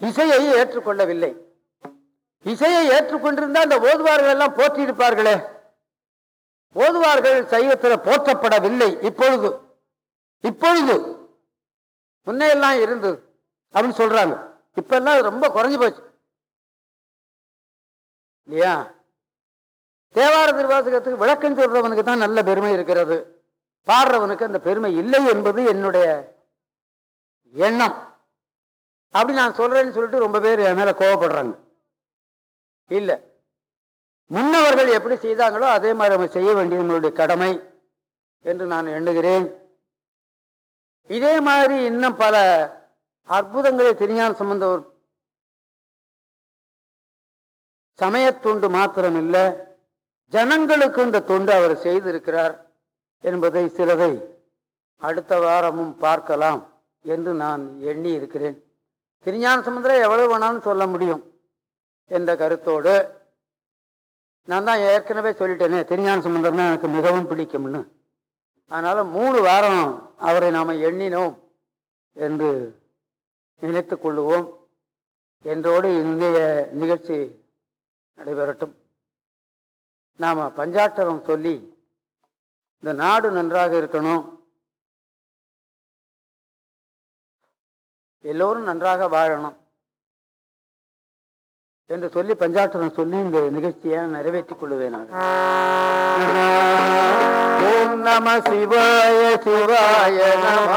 இசையை ஏற்றுக்கொள்ளவில்லை. இசையை ஏற்றுக்கொண்டிருந்தா அந்த ஓதுவார்கள் எல்லாம் போற்றி இருப்பார்களே ஓதுவார்கள் சைவத்தில் போற்றப்படவில்லை. இப்பொழுது இப்பொழுது முன்னையெல்லாம் இருந்தது அப்படின்னு சொல்றாங்க. இப்ப எல்லாம் ரொம்ப குறைஞ்சு போச்சு. இல்லையா? தேவார திருவாசகத்துக்கு விளக்கம் சொல்றவனுக்கு தான் நல்ல பெருமை இருக்கிறது. பாடுறவனுக்கு அந்த பெருமை இல்லை என்பது என்னுடைய எண்ணம். அப்படி நான் சொல்றேன்னு சொல்லிட்டு ரொம்ப பேர் என் மேல கோவப்படுறாங்க. இல்ல. முன்னவர்கள் எப்படி செய்தாங்களோ அதே மாதிரி நம்ம செய்ய வேண்டியது நம்மளுடைய கடமை என்று நான் எண்ணுகிறேன். இதே மாதிரி இன்னும் பல அற்புதங்களை திருஞான சம்பந்தவர் சமயத்துண்டு மாத்திரம் இல்லை ஜனங்களுக்கு இந்த தொண்டு அவர் செய்திருக்கிறார் என்பதை சிலதை அடுத்த வாரமும் பார்க்கலாம் என்று நான் எண்ணி இருக்கிறேன் திருஞான சமுத்திரம் எவ்வளவு வேணாலும் சொல்ல முடியும் என்ற கருத்தோடு நான் தான் ஏற்கனவே சொல்லிட்டேனே திருஞான சமுதிரம் தான் எனக்கு மிகவும் பிடிக்கும்னு. அதனால் மூணு வாரம் அவரை நாம் எண்ணினோம் என்று நினைத்து கொள்ளுவோம். என்றோடு இன்றைய நிகழ்ச்சி நடைபெறட்டும். நாம் பஞ்சாட்டரம் சொல்லி இந்த நாடு நன்றாக இருக்கணும். எல்லோரும் நன்றாக வாழணும். என்று சொல்லி பஞ்சாட்டரம் சொல்லி இந்த நிகழ்ச்சியை நிறைவேற்றிக் கொள்ளுவேன் ஓம் நம சிவாய சிவாய நம.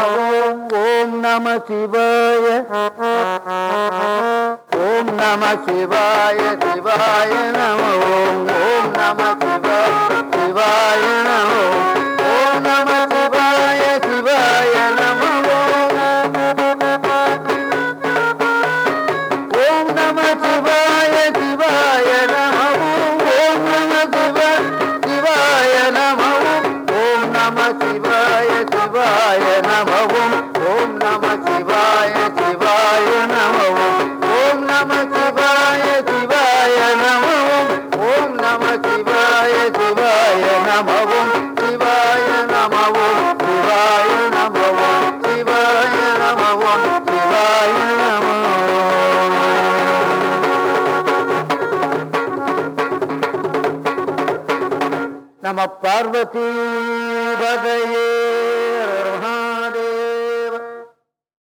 ஓம் ஓம் நம சிவாய. ओम नमः शिवाय शिवाय नमः ओम नमः शिवाय शिवाय नमः பதையே